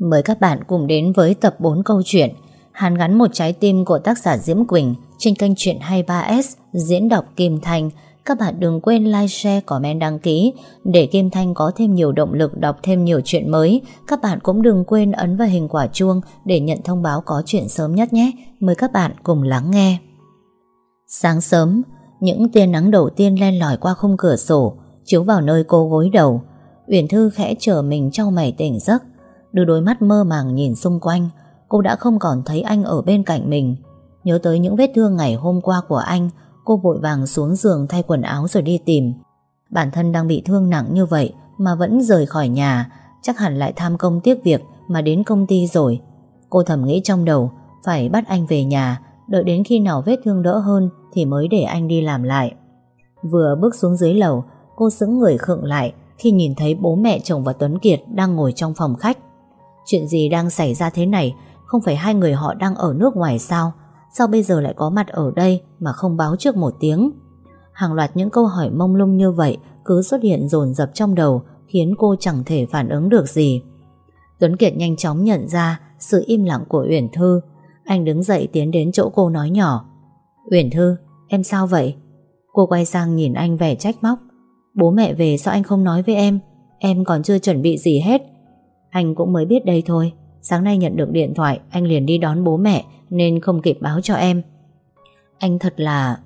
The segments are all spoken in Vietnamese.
Mời các bạn cùng đến với tập 4 câu chuyện Hàn gắn một trái tim của tác giả Diễm Quỳnh trên kênh truyện 23S diễn đọc Kim Thanh. Các bạn đừng quên like, share, comment, đăng ký để Kim Thanh có thêm nhiều động lực đọc thêm nhiều chuyện mới. Các bạn cũng đừng quên ấn vào hình quả chuông để nhận thông báo có chuyện sớm nhất nhé. Mời các bạn cùng lắng nghe. Sáng sớm, những tia nắng đầu tiên len lỏi qua khung cửa sổ, chiếu vào nơi cô gối đầu. Uyển Thư khẽ chờ mình trong mày tỉnh giấc, đưa đôi mắt mơ màng nhìn xung quanh. Cô đã không còn thấy anh ở bên cạnh mình. Nhớ tới những vết thương ngày hôm qua của anh, cô vội vàng xuống giường thay quần áo rồi đi tìm. Bản thân đang bị thương nặng như vậy mà vẫn rời khỏi nhà, chắc hẳn lại tham công tiếc việc mà đến công ty rồi. Cô thầm nghĩ trong đầu, phải bắt anh về nhà, đợi đến khi nào vết thương đỡ hơn thì mới để anh đi làm lại. Vừa bước xuống dưới lầu, cô sững người khựng lại khi nhìn thấy bố mẹ chồng và Tuấn Kiệt đang ngồi trong phòng khách. Chuyện gì đang xảy ra thế này? Không phải hai người họ đang ở nước ngoài sao? Sao bây giờ lại có mặt ở đây mà không báo trước một tiếng? Hàng loạt những câu hỏi mông lung như vậy cứ xuất hiện dồn dập trong đầu khiến cô chẳng thể phản ứng được gì. Tuấn Kiệt nhanh chóng nhận ra sự im lặng của Uyển Thư. Anh đứng dậy tiến đến chỗ cô nói nhỏ. Uyển Thư, em sao vậy? Cô quay sang nhìn anh vẻ trách móc. Bố mẹ về sao anh không nói với em? Em còn chưa chuẩn bị gì hết. Anh cũng mới biết đây thôi. Sáng nay nhận được điện thoại, anh liền đi đón bố mẹ nên không kịp báo cho em. Anh thật là...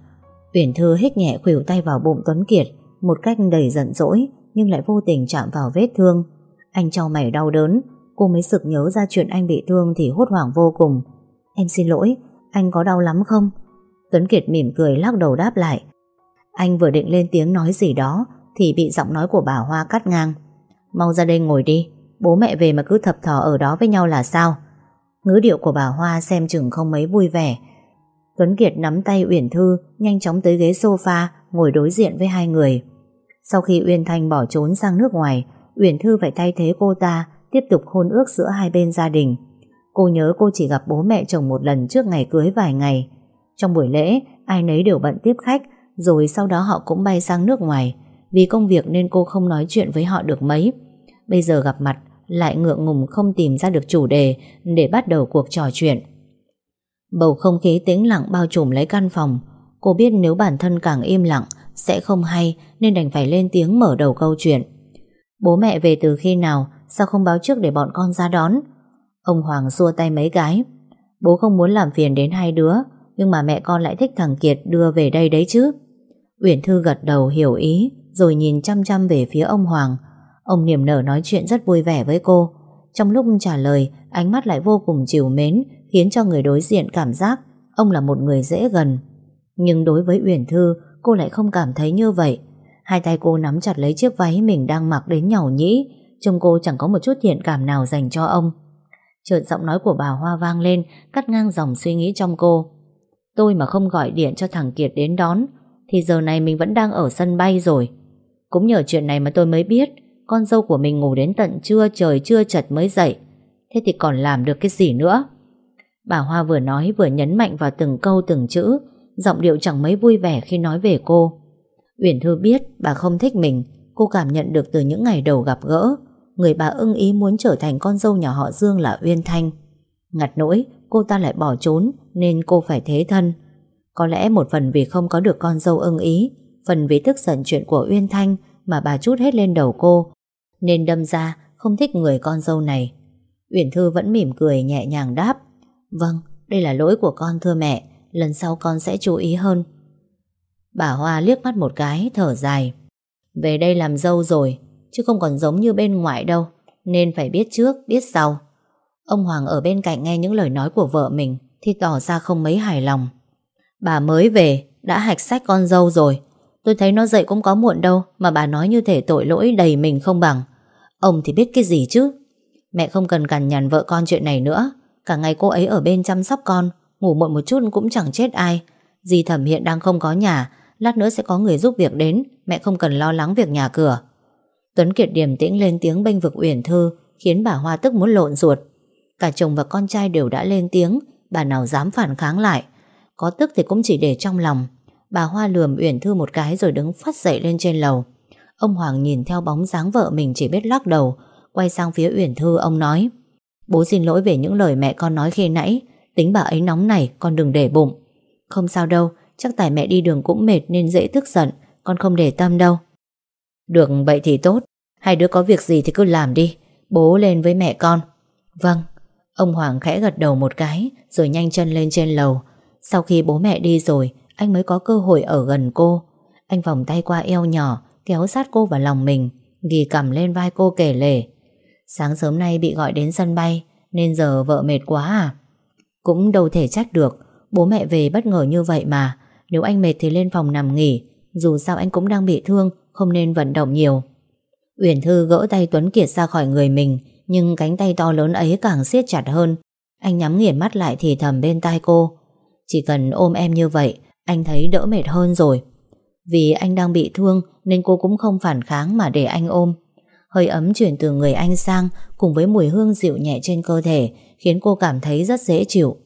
Uyển Thư hít nhẹ khuỷu tay vào bụng Tuấn Kiệt một cách đầy giận dỗi nhưng lại vô tình chạm vào vết thương. Anh trao mày đau đớn, cô mới sực nhớ ra chuyện anh bị thương thì hốt hoảng vô cùng. Em xin lỗi, anh có đau lắm không? Tuấn Kiệt mỉm cười lắc đầu đáp lại. Anh vừa định lên tiếng nói gì đó thì bị giọng nói của bà Hoa cắt ngang. Mau ra đây ngồi đi, bố mẹ về mà cứ thập thò ở đó với nhau là sao? Ngữ điệu của bà Hoa xem chừng không mấy vui vẻ. Tuấn Kiệt nắm tay Uyển Thư nhanh chóng tới ghế sofa ngồi đối diện với hai người. Sau khi Uyên Thanh bỏ trốn sang nước ngoài, Uyển Thư phải thay thế cô ta tiếp tục hôn ước giữa hai bên gia đình. Cô nhớ cô chỉ gặp bố mẹ chồng một lần trước ngày cưới vài ngày. Trong buổi lễ, ai nấy đều bận tiếp khách, rồi sau đó họ cũng bay sang nước ngoài. Vì công việc nên cô không nói chuyện với họ được mấy. Bây giờ gặp mặt, lại ngượng ngùng không tìm ra được chủ đề để bắt đầu cuộc trò chuyện. Bầu không khí tĩnh lặng bao trùm lấy căn phòng. Cô biết nếu bản thân càng im lặng sẽ không hay nên đành phải lên tiếng mở đầu câu chuyện. Bố mẹ về từ khi nào, sao không báo trước để bọn con ra đón? Ông Hoàng xua tay mấy cái. Bố không muốn làm phiền đến hai đứa, nhưng mà mẹ con lại thích thằng Kiệt đưa về đây đấy chứ. Uyển Thư gật đầu hiểu ý, rồi nhìn chăm chăm về phía ông Hoàng. Ông niềm nở nói chuyện rất vui vẻ với cô. Trong lúc trả lời, ánh mắt lại vô cùng chiều mến, khiến cho người đối diện cảm giác ông là một người dễ gần. Nhưng đối với Uyển Thư, cô lại không cảm thấy như vậy. Hai tay cô nắm chặt lấy chiếc váy mình đang mặc đến nhỏ nhĩ, trông cô chẳng có một chút thiện cảm nào dành cho ông. Chợt giọng nói của bà Hoa vang lên, cắt ngang dòng suy nghĩ trong cô. Tôi mà không gọi điện cho thằng Kiệt đến đón, thì giờ này mình vẫn đang ở sân bay rồi. Cũng nhờ chuyện này mà tôi mới biết con dâu của mình ngủ đến tận trưa trời chưa chật mới dậy. Thế thì còn làm được cái gì nữa? Bà Hoa vừa nói vừa nhấn mạnh vào từng câu từng chữ, giọng điệu chẳng mấy vui vẻ khi nói về cô. Uyển Thư biết bà không thích mình, cô cảm nhận được từ những ngày đầu gặp gỡ. Người bà ưng ý muốn trở thành con dâu nhà họ Dương là Uyên Thanh. Ngặt nỗi, cô ta lại bỏ trốn nên cô phải thế thân. Có lẽ một phần vì không có được con dâu ưng ý, phần vì tức giận chuyện của Uyên Thanh mà bà chút hết lên đầu cô, nên đâm ra không thích người con dâu này. Uyển Thư vẫn mỉm cười nhẹ nhàng đáp, Vâng, đây là lỗi của con thưa mẹ, lần sau con sẽ chú ý hơn. Bà Hoa liếc mắt một cái, thở dài. Về đây làm dâu rồi, chứ không còn giống như bên ngoại đâu, nên phải biết trước, biết sau. Ông Hoàng ở bên cạnh nghe những lời nói của vợ mình thì tỏ ra không mấy hài lòng. Bà mới về, đã hạch sách con dâu rồi. Tôi thấy nó dậy cũng có muộn đâu mà bà nói như thể tội lỗi đầy mình không bằng. Ông thì biết cái gì chứ? Mẹ không cần cằn nhằn vợ con chuyện này nữa. Cả ngày cô ấy ở bên chăm sóc con, ngủ muộn một chút cũng chẳng chết ai. Dì thẩm hiện đang không có nhà, lát nữa sẽ có người giúp việc đến, mẹ không cần lo lắng việc nhà cửa. Tuấn Kiệt điềm tĩnh lên tiếng bênh vực Uyển Thư, khiến bà Hoa tức muốn lộn ruột. Cả chồng và con trai đều đã lên tiếng Bà nào dám phản kháng lại Có tức thì cũng chỉ để trong lòng Bà Hoa lườm Uyển Thư một cái rồi đứng phát dậy lên trên lầu. Ông Hoàng nhìn theo bóng dáng vợ mình chỉ biết lắc đầu. Quay sang phía Uyển Thư, ông nói, Bố xin lỗi về những lời mẹ con nói khi nãy. Tính bà ấy nóng này, con đừng để bụng. Không sao đâu, Chắc tại mẹ đi đường cũng mệt nên dễ tức giận, Con không để tâm đâu. Được, vậy thì tốt. Hai đứa có việc gì thì cứ làm đi. Bố lên với mẹ con. Vâng. Ông Hoàng khẽ gật đầu một cái, Rồi nhanh chân lên trên lầu. Sau khi bố mẹ đi rồi anh mới có cơ hội ở gần cô. Anh vòng tay qua eo nhỏ, Kéo sát cô vào lòng mình, Ghi cầm lên vai cô kể lể. Sáng sớm nay bị gọi đến sân bay, Nên giờ vợ mệt quá à? Cũng đâu thể trách được, Bố mẹ về bất ngờ như vậy mà. Nếu anh mệt thì lên phòng nằm nghỉ, Dù sao anh cũng đang bị thương, Không nên vận động nhiều. Uyển Thư gỡ tay Tuấn Kiệt ra khỏi người mình, Nhưng cánh tay to lớn ấy càng siết chặt hơn. Anh nhắm nghiền mắt lại thì thầm bên tai cô. Chỉ cần ôm em như vậy anh thấy đỡ mệt hơn rồi. Vì anh đang bị thương Nên cô cũng không phản kháng mà để anh ôm. Hơi ấm chuyển từ người anh sang Cùng với mùi hương dịu nhẹ trên cơ thể Khiến cô cảm thấy rất dễ chịu.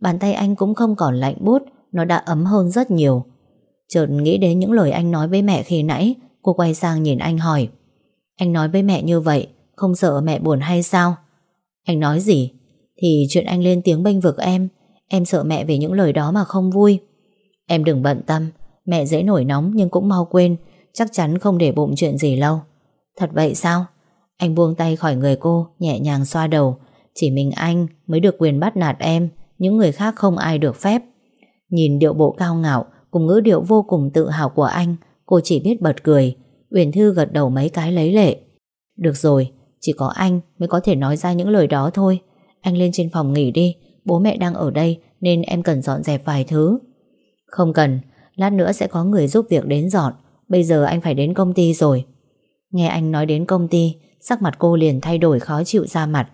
Bàn tay anh cũng không còn lạnh bút Nó đã ấm hơn rất nhiều. Chợt nghĩ đến những lời anh nói với mẹ khi nãy, Cô quay sang nhìn anh hỏi. Anh nói với mẹ như vậy, Không sợ mẹ buồn hay sao? Anh nói gì? Thì chuyện anh lên tiếng bênh vực em Em sợ mẹ về những lời đó mà không vui. Em đừng bận tâm. Mẹ dễ nổi nóng nhưng cũng mau quên. Chắc chắn không để bụng chuyện gì lâu. Thật vậy sao? Anh buông tay khỏi người cô Nhẹ nhàng xoa đầu. Chỉ mình anh mới được quyền bắt nạt em. Những người khác không ai được phép. Nhìn điệu bộ cao ngạo Cùng ngữ điệu vô cùng tự hào của anh Cô chỉ biết bật cười. Uyển Thư gật đầu mấy cái lấy lệ. Được rồi, chỉ có anh mới có thể nói ra những lời đó thôi. Anh lên trên phòng nghỉ đi. Bố mẹ đang ở đây Nên em cần dọn dẹp vài thứ. Không cần, lát nữa sẽ có người giúp việc đến dọn. Bây giờ anh phải đến công ty rồi. Nghe anh nói đến công ty Sắc mặt cô liền thay đổi khó chịu ra mặt.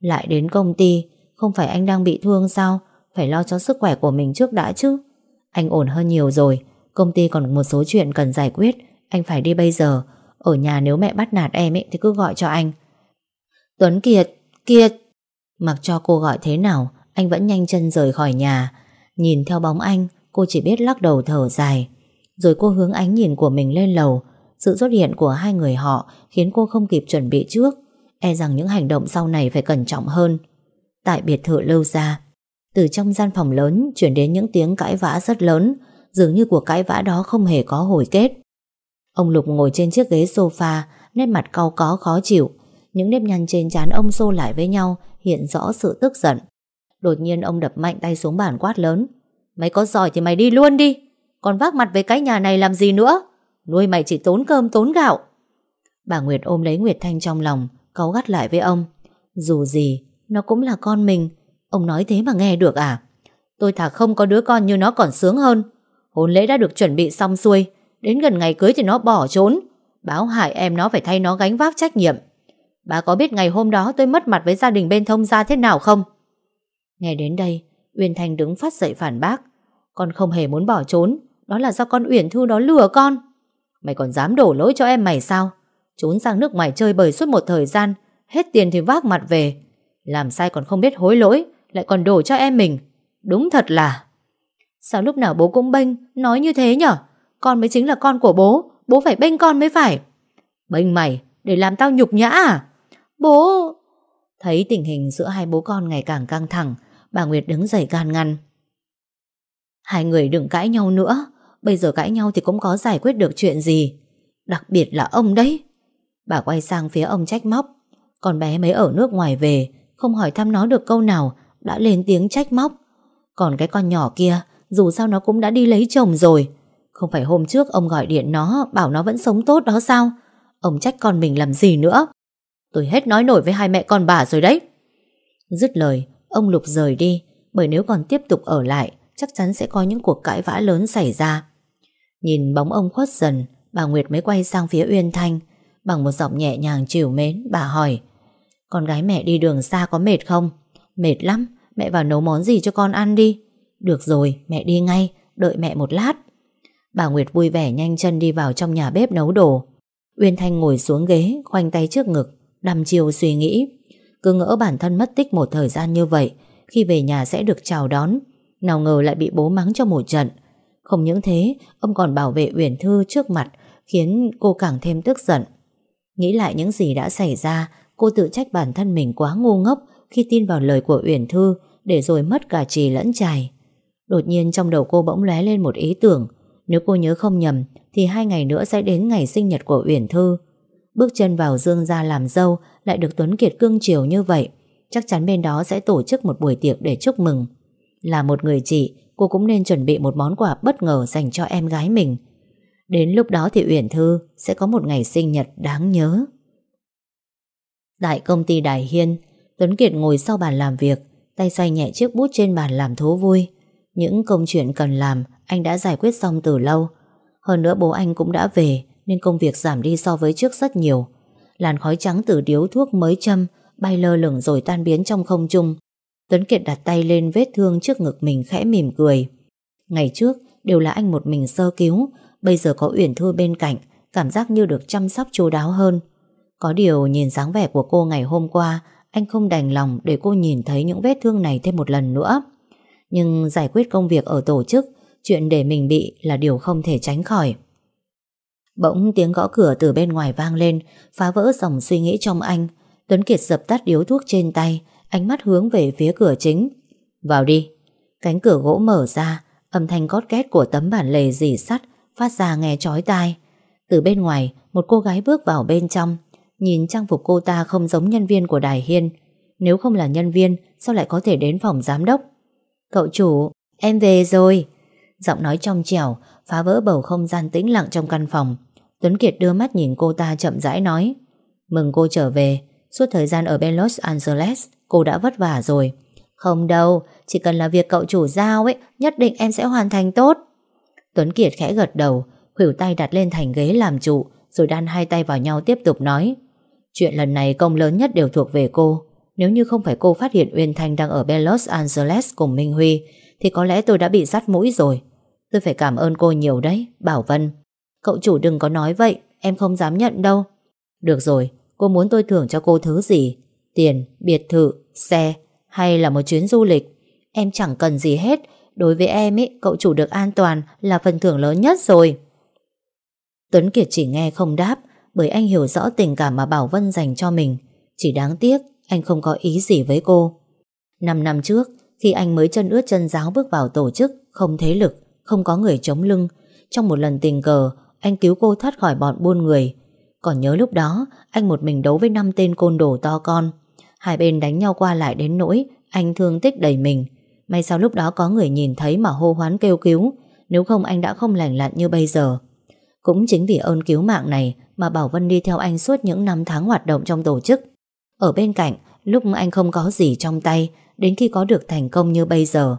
Lại đến công ty Không phải anh đang bị thương sao? Phải lo cho sức khỏe của mình trước đã chứ. Anh ổn hơn nhiều rồi. Công ty còn một số chuyện cần giải quyết. Anh phải đi bây giờ. Ở nhà nếu mẹ bắt nạt em ấy, thì cứ gọi cho anh. Tuấn Kiệt Kiệt! Mặc cho cô gọi thế nào Anh vẫn nhanh chân rời khỏi nhà. Nhìn theo bóng anh Cô chỉ biết lắc đầu thở dài Rồi cô hướng ánh nhìn của mình lên lầu sự xuất hiện của hai người họ khiến cô không kịp chuẩn bị trước, e rằng những hành động sau này phải cẩn trọng hơn. Tại biệt thự lâu ra, từ trong gian phòng lớn chuyển đến những tiếng cãi vã rất lớn, dường như cuộc cãi vã đó không hề có hồi kết. Ông Lục ngồi trên chiếc ghế sofa, nét mặt cau có khó chịu, những nếp nhăn trên trán ông xô lại với nhau hiện rõ sự tức giận. Đột nhiên ông đập mạnh tay xuống bàn quát lớn. Mày có giỏi thì mày đi luôn đi, còn vác mặt với cái nhà này làm gì nữa? Nuôi mày chỉ tốn cơm tốn gạo. Bà Nguyệt ôm lấy Nguyệt Thanh trong lòng Cáu gắt lại với ông. Dù gì nó cũng là con mình. Ông nói thế mà nghe được à? Tôi thà không có đứa con như nó còn sướng hơn. Hôn lễ đã được chuẩn bị xong xuôi. Đến gần ngày cưới thì nó bỏ trốn. Báo hại em nó phải thay nó gánh vác trách nhiệm. Bà có biết ngày hôm đó tôi mất mặt với gia đình bên thông gia thế nào không? Nghe đến đây Uyên Thanh đứng phát dậy phản bác. Con không hề muốn bỏ trốn. Đó là do con Uyển Thư đó lừa con. Mày còn dám đổ lỗi cho em mày sao? Trốn sang nước ngoài chơi bời suốt một thời gian, Hết tiền thì vác mặt về. Làm sai còn không biết hối lỗi, Lại còn đổ cho em mình. Đúng thật là. Sao lúc nào bố cũng bênh, Nói như thế nhở? Con mới chính là con của bố Bố phải bênh con mới phải. Bênh mày, để làm tao nhục nhã à? Bố! Thấy tình hình giữa hai bố con ngày càng căng thẳng Bà Nguyệt đứng dậy can ngăn. Hai người đừng cãi nhau nữa. Bây giờ cãi nhau thì cũng có giải quyết được chuyện gì. Đặc biệt là ông đấy. Bà quay sang phía ông trách móc. Con bé mới ở nước ngoài về, Không hỏi thăm nó được câu nào, Đã lên tiếng trách móc. Còn cái con nhỏ kia, Dù sao nó cũng đã đi lấy chồng rồi. Không phải hôm trước ông gọi điện nó, Bảo nó vẫn sống tốt đó sao? Ông trách con mình làm gì nữa? Tôi hết nói nổi với hai mẹ con bà rồi đấy. Dứt lời Ông Lục rời đi, Bởi nếu còn tiếp tục ở lại, Chắc chắn sẽ có những cuộc cãi vã lớn xảy ra. Nhìn bóng ông khuất dần, Bà Nguyệt mới quay sang phía Uyên Thanh, Bằng một giọng nhẹ nhàng chiều mến, Bà hỏi, Con gái mẹ đi đường xa có mệt không? Mệt lắm, Mẹ vào nấu món gì cho con ăn đi? Được rồi, mẹ đi ngay, Đợi mẹ một lát. Bà Nguyệt vui vẻ nhanh chân đi vào trong nhà bếp nấu đồ. Uyên Thanh ngồi xuống ghế, Khoanh tay trước ngực, Đăm chiều suy nghĩ. Cứ ngỡ bản thân mất tích một thời gian như vậy Khi về nhà sẽ được chào đón Nào ngờ lại bị bố mắng cho một trận không những thế, ông còn bảo vệ Uyển Thư trước mặt, khiến cô càng thêm tức giận. Nghĩ lại những gì đã xảy ra, cô tự trách bản thân mình quá ngu ngốc khi tin vào lời của Uyển Thư để rồi mất cả trì lẫn trài. Đột nhiên trong đầu cô bỗng lóe lên một ý tưởng. Nếu cô nhớ không nhầm thì hai ngày nữa sẽ đến ngày sinh nhật của Uyển Thư. Bước chân vào Dương gia làm dâu lại được Tuấn Kiệt cưng chiều như vậy. Chắc chắn bên đó sẽ tổ chức một buổi tiệc để chúc mừng. Là một người chị, cô cũng nên chuẩn bị một món quà bất ngờ dành cho em gái mình. Đến lúc đó thì Uyển Thư sẽ có một ngày sinh nhật đáng nhớ. Tại công ty Đài Hiên, Tuấn Kiệt ngồi sau bàn làm việc, tay xoay nhẹ chiếc bút trên bàn làm thú vui. Những công chuyện cần làm anh đã giải quyết xong từ lâu. Hơn nữa bố anh cũng đã về nên công việc giảm đi so với trước rất nhiều. Làn khói trắng từ điếu thuốc mới châm bay lơ lửng rồi tan biến trong không trung. Tuấn Kiệt đặt tay lên vết thương trước ngực mình khẽ mỉm cười. Ngày trước đều là anh một mình sơ cứu, bây giờ có Uyển Thư bên cạnh, cảm giác như được chăm sóc chu đáo hơn. Có điều nhìn dáng vẻ của cô ngày hôm qua, anh không đành lòng để cô nhìn thấy những vết thương này thêm một lần nữa. Nhưng giải quyết công việc ở tổ chức, chuyện để mình bị là điều không thể tránh khỏi. Bỗng tiếng gõ cửa từ bên ngoài vang lên, phá vỡ dòng suy nghĩ trong anh. Tuấn Kiệt dập tắt điếu thuốc trên tay, ánh mắt hướng về phía cửa chính. Vào đi. Cánh cửa gỗ mở ra, âm thanh cót két của tấm bản lề dì sắt phát ra nghe chói tai. Từ bên ngoài, một cô gái bước vào bên trong. Nhìn trang phục cô ta không giống nhân viên của Đài Hiên. Nếu không là nhân viên, sao lại có thể đến phòng giám đốc? Cậu chủ, em về rồi. Giọng nói trong trẻo, phá vỡ bầu không gian tĩnh lặng trong căn phòng. Tuấn Kiệt đưa mắt nhìn cô ta chậm rãi nói. Mừng cô trở về, suốt thời gian ở bên Los Angeles, cô đã vất vả rồi. Không đâu, chỉ cần là việc cậu chủ giao ấy, nhất định em sẽ hoàn thành tốt. Tuấn Kiệt khẽ gật đầu, khuỷu tay đặt lên thành ghế làm trụ, rồi đan hai tay vào nhau tiếp tục nói. Chuyện lần này công lớn nhất đều thuộc về cô. Nếu như không phải cô phát hiện Uyên Thanh đang ở bên Los Angeles cùng Minh Huy, thì có lẽ tôi đã bị rắt mũi rồi. Tôi phải cảm ơn cô nhiều đấy, Bảo Vân. Cậu chủ đừng có nói vậy, em không dám nhận đâu. Được rồi, cô muốn tôi thưởng cho cô thứ gì? Tiền, biệt thự, xe hay là một chuyến du lịch? Em chẳng cần gì hết. Đối với em ý, cậu chủ được an toàn là phần thưởng lớn nhất rồi. Tuấn Kiệt chỉ nghe không đáp bởi anh hiểu rõ tình cảm mà Bảo Vân dành cho mình. Chỉ đáng tiếc anh không có ý gì với cô. Năm năm trước, khi anh mới chân ướt chân giáo bước vào tổ chức, không thế lực, không có người chống lưng, trong một lần tình cờ, anh cứu cô thoát khỏi bọn buôn người. Còn nhớ lúc đó, anh một mình đấu với năm tên côn đồ to con. Hai bên đánh nhau qua lại đến nỗi anh thương tích đầy mình. May sao lúc đó có người nhìn thấy mà hô hoán kêu cứu, nếu không anh đã không lành lặn như bây giờ. Cũng chính vì ơn cứu mạng này mà Bảo Vân đi theo anh suốt những năm tháng hoạt động trong tổ chức. Ở bên cạnh, lúc anh không có gì trong tay, đến khi có được thành công như bây giờ.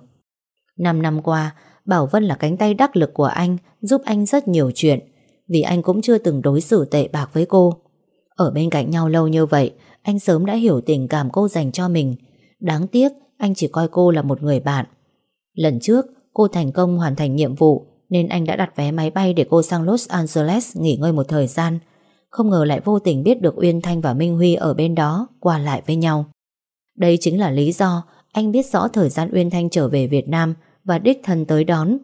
Năm năm qua, Bảo Vân là cánh tay đắc lực của anh, giúp anh rất nhiều chuyện, vì anh cũng chưa từng đối xử tệ bạc với cô. Ở bên cạnh nhau lâu như vậy, anh sớm đã hiểu tình cảm cô dành cho mình. Đáng tiếc, anh chỉ coi cô là một người bạn. Lần trước, cô thành công hoàn thành nhiệm vụ, nên anh đã đặt vé máy bay để cô sang Los Angeles nghỉ ngơi một thời gian. Không ngờ lại vô tình biết được Uyên Thanh và Minh Huy ở bên đó qua lại với nhau. Đây chính là lý do anh biết rõ thời gian Uyên Thanh trở về Việt Nam và đích thân tới đón.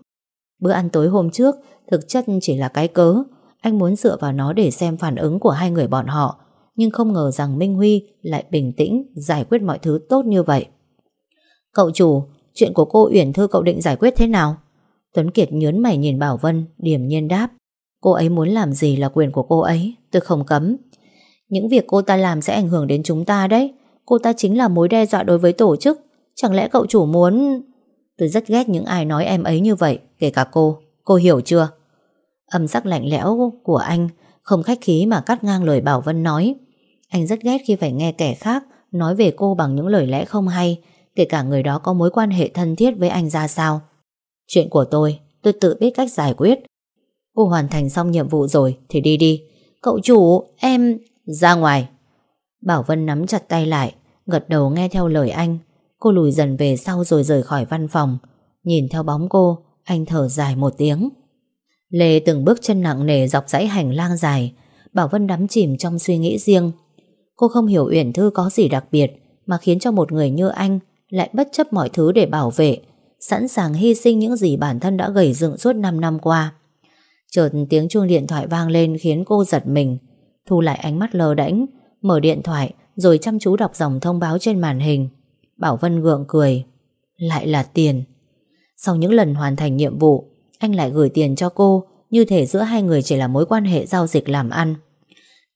Bữa ăn tối hôm trước thực chất chỉ là cái cớ. Anh muốn dựa vào nó để xem phản ứng của hai người bọn họ, nhưng không ngờ rằng Minh Huy lại bình tĩnh giải quyết mọi thứ tốt như vậy. Cậu chủ, chuyện của cô Uyển Thư cậu định giải quyết thế nào? Tuấn Kiệt nhớn mày nhìn Bảo Vân, điềm nhiên đáp. Cô ấy muốn làm gì là quyền của cô ấy, tôi không cấm. Những việc cô ta làm sẽ ảnh hưởng đến chúng ta đấy. Cô ta chính là mối đe dọa đối với tổ chức. Chẳng lẽ cậu chủ muốn... Tôi rất ghét những ai nói em ấy như vậy, kể cả cô. Cô hiểu chưa? Âm sắc lạnh lẽo của anh không khách khí mà cắt ngang lời Bảo Vân nói. Anh rất ghét khi phải nghe kẻ khác nói về cô bằng những lời lẽ không hay, kể cả người đó có mối quan hệ thân thiết với anh ra sao. Chuyện của tôi, tôi tự biết cách giải quyết. Cô hoàn thành xong nhiệm vụ rồi thì đi đi. Cậu chủ, em... Ra ngoài. Bảo Vân nắm chặt tay lại, gật đầu nghe theo lời anh. Cô lùi dần về sau rồi rời khỏi văn phòng. Nhìn theo bóng cô, anh thở dài một tiếng. Lê từng bước chân nặng nề dọc dãy hành lang dài. Bảo Vân đắm chìm trong suy nghĩ riêng. Cô không hiểu Uyển Thư có gì đặc biệt mà khiến cho một người như anh lại bất chấp mọi thứ để bảo vệ, sẵn sàng hy sinh những gì bản thân đã gầy dựng suốt 5 năm qua. Chợt tiếng chuông điện thoại vang lên khiến cô giật mình, thu lại ánh mắt lờ đễnh, mở điện thoại rồi chăm chú đọc dòng thông báo trên màn hình. Bảo Vân gượng cười. Lại là tiền. Sau những lần hoàn thành nhiệm vụ, Anh lại gửi tiền cho cô, Như thể giữa hai người chỉ là mối quan hệ giao dịch làm ăn.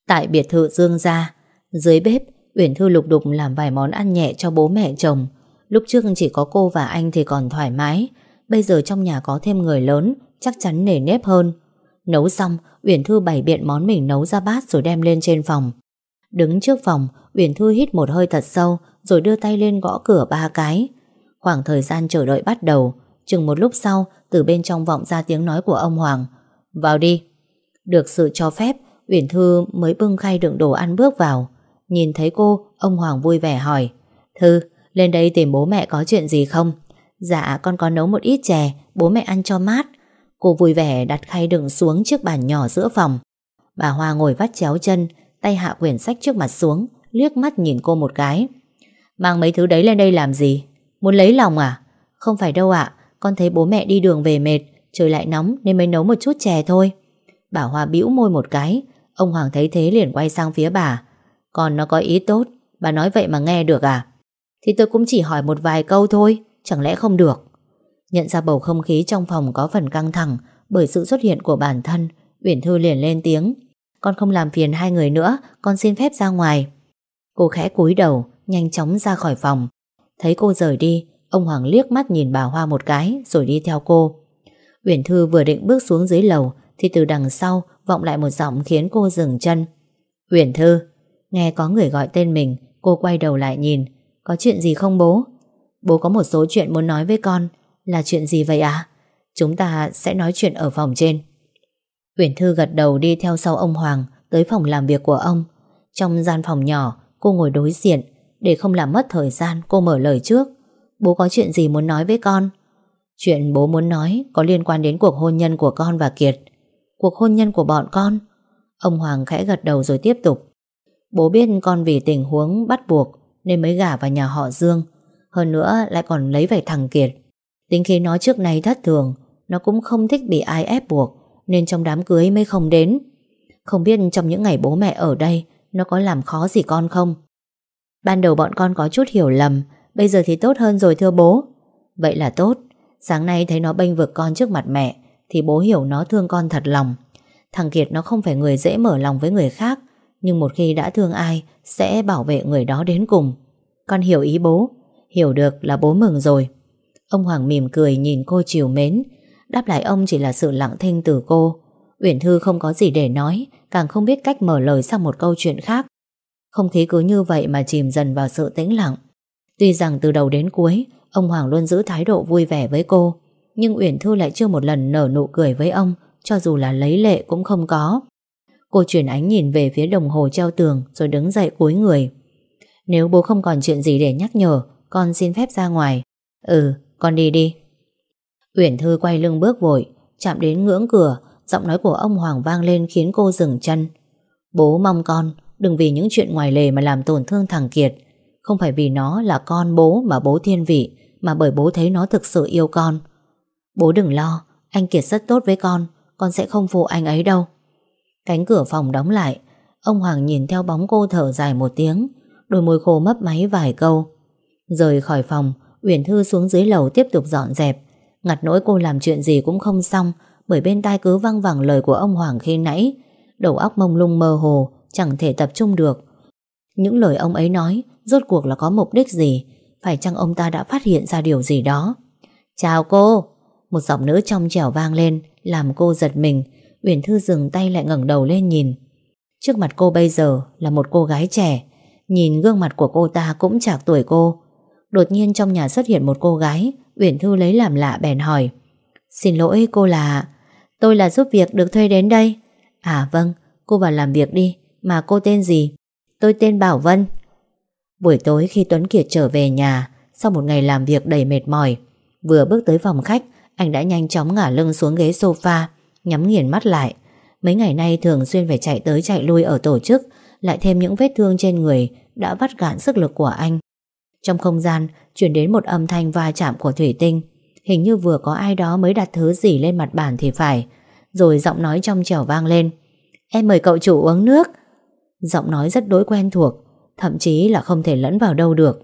Tại biệt thự Dương Gia, Dưới bếp, Uyển Thư lục đục làm vài món ăn nhẹ cho bố mẹ chồng. Lúc trước chỉ có cô và anh thì còn thoải mái. Bây giờ trong nhà có thêm người lớn, Chắc chắn nề nếp hơn. Nấu xong, Uyển Thư bày biện món mình nấu ra bát Rồi đem lên trên phòng. Đứng trước phòng, Uyển Thư hít một hơi thật sâu rồi đưa tay lên gõ cửa ba cái. Khoảng thời gian chờ đợi bắt đầu, Chừng một lúc sau, Từ bên trong vọng ra tiếng nói của ông Hoàng. Vào đi. Được sự cho phép, Uyển Thư mới bưng khay đựng đồ ăn bước vào. Nhìn thấy cô, Ông Hoàng vui vẻ hỏi, Thư, lên đây tìm bố mẹ có chuyện gì không? Dạ con có nấu một ít chè, Bố mẹ ăn cho mát. Cô vui vẻ đặt khay đựng xuống trước bàn nhỏ giữa phòng. Bà Hoa ngồi vắt chéo chân, Tay hạ quyển sách trước mặt xuống, Liếc mắt nhìn cô một cái. Mang mấy thứ đấy lên đây làm gì? Muốn lấy lòng à? Không phải đâu ạ. Con thấy bố mẹ đi đường về mệt, Trời lại nóng nên mới nấu một chút chè thôi. Bà Hoa bĩu môi một cái. Ông Hoàng thấy thế liền quay sang phía bà. Còn nó có ý tốt. Bà nói vậy mà nghe được à? Thì tôi cũng chỉ hỏi một vài câu thôi, Chẳng lẽ không được? Nhận ra bầu không khí trong phòng có phần căng thẳng Bởi sự xuất hiện của bản thân, Uyển Thư liền lên tiếng. Con không làm phiền hai người nữa, Con xin phép ra ngoài. Cô khẽ cúi đầu Nhanh chóng ra khỏi phòng. Thấy cô rời đi, Ông Hoàng liếc mắt nhìn bà Hoa một cái, Rồi đi theo cô. Uyển Thư vừa định bước xuống dưới lầu, Thì từ đằng sau vọng lại một giọng khiến cô dừng chân. Uyển Thư, Nghe có người gọi tên mình, Cô quay đầu lại nhìn, Có chuyện gì không bố? Bố có một số chuyện muốn nói với con, Là chuyện gì vậy à Chúng ta sẽ nói chuyện ở phòng trên. Uyển Thư gật đầu đi theo sau ông Hoàng Tới phòng làm việc của ông. Trong gian phòng nhỏ, Cô ngồi đối diện để không làm mất thời gian, cô mở lời trước. Bố có chuyện gì muốn nói với con? Chuyện bố muốn nói Có liên quan đến cuộc hôn nhân của con và Kiệt. Cuộc hôn nhân của bọn con? Ông Hoàng khẽ gật đầu rồi tiếp tục. Bố biết con vì tình huống bắt buộc Nên mới gả vào nhà họ Dương. Hơn nữa lại còn lấy về thằng Kiệt. Tính khi nó trước này thất thường, Nó cũng không thích bị ai ép buộc, Nên trong đám cưới mới không đến. Không biết trong những ngày bố mẹ ở đây, Nó có làm khó gì con không? Ban đầu bọn con có chút hiểu lầm, Bây giờ thì tốt hơn rồi thưa bố. Vậy là tốt, Sáng nay thấy nó bênh vực con trước mặt mẹ, Thì bố hiểu nó thương con thật lòng. Thằng Kiệt nó không phải người dễ mở lòng với người khác, Nhưng một khi đã thương ai, Sẽ bảo vệ người đó đến cùng. Con hiểu ý bố, Hiểu được là bố mừng rồi. Ông Hoàng mỉm cười nhìn cô chiều mến, Đáp lại ông chỉ là sự lặng thinh từ cô. Uyển Thư không có gì để nói, Càng không biết cách mở lời sang một câu chuyện khác. Không khí cứ như vậy mà chìm dần vào sự tĩnh lặng. Tuy rằng từ đầu đến cuối, Ông Hoàng luôn giữ thái độ vui vẻ với cô, Nhưng Uyển Thư lại chưa một lần nở nụ cười với ông, Cho dù là lấy lệ cũng không có. Cô chuyển ánh nhìn về phía đồng hồ treo tường Rồi đứng dậy cúi người. Nếu bố không còn chuyện gì để nhắc nhở, Con xin phép ra ngoài. Ừ con đi đi. Uyển Thư quay lưng bước vội, Chạm đến ngưỡng cửa, Giọng nói của ông Hoàng vang lên khiến cô dừng chân. Bố mong con Đừng vì những chuyện ngoài lề mà làm tổn thương thằng Kiệt. Không phải vì nó là con bố Mà bố thiên vị, Mà bởi bố thấy nó thực sự yêu con. Bố đừng lo, Anh Kiệt rất tốt với con Con sẽ không phụ anh ấy đâu. Cánh cửa phòng đóng lại, Ông Hoàng nhìn theo bóng cô thở dài một tiếng, Đôi môi khô mấp máy vài câu. Rời khỏi phòng, Uyển Thư xuống dưới lầu tiếp tục dọn dẹp. Ngặt nỗi cô làm chuyện gì cũng không xong, Bởi bên tai cứ văng vẳng lời của ông Hoàng khi nãy. Đầu óc mông lung mơ hồ Chẳng thể tập trung được. Những lời ông ấy nói Rốt cuộc là có mục đích gì? Phải chăng ông ta đã phát hiện ra điều gì đó? Chào cô! Một giọng nữ trong trẻo vang lên Làm cô giật mình. Uyển Thư dừng tay lại ngẩng đầu lên nhìn. Trước mặt cô bây giờ là một cô gái trẻ. Nhìn gương mặt của cô ta cũng chạc tuổi cô. Đột nhiên trong nhà xuất hiện một cô gái. Uyển Thư lấy làm lạ bèn hỏi. Xin lỗi cô là Tôi là giúp việc được thuê đến đây. À vâng, cô vào làm việc đi. Mà cô tên gì? Tôi tên Bảo Vân. Buổi tối khi Tuấn Kiệt trở về nhà, Sau một ngày làm việc đầy mệt mỏi, Vừa bước tới phòng khách, Anh đã nhanh chóng ngả lưng xuống ghế sofa, Nhắm nghiền mắt lại. Mấy ngày nay thường xuyên phải chạy tới chạy lui ở tổ chức, Lại thêm những vết thương trên người Đã vắt cạn sức lực của anh. Trong không gian chuyển đến một âm thanh va chạm của thủy tinh. Hình như vừa có ai đó mới đặt thứ gì lên mặt bàn thì phải, Rồi giọng nói trong trẻo vang lên. Em mời cậu chủ uống nước. Giọng nói rất đối quen thuộc Thậm chí là không thể lẫn vào đâu được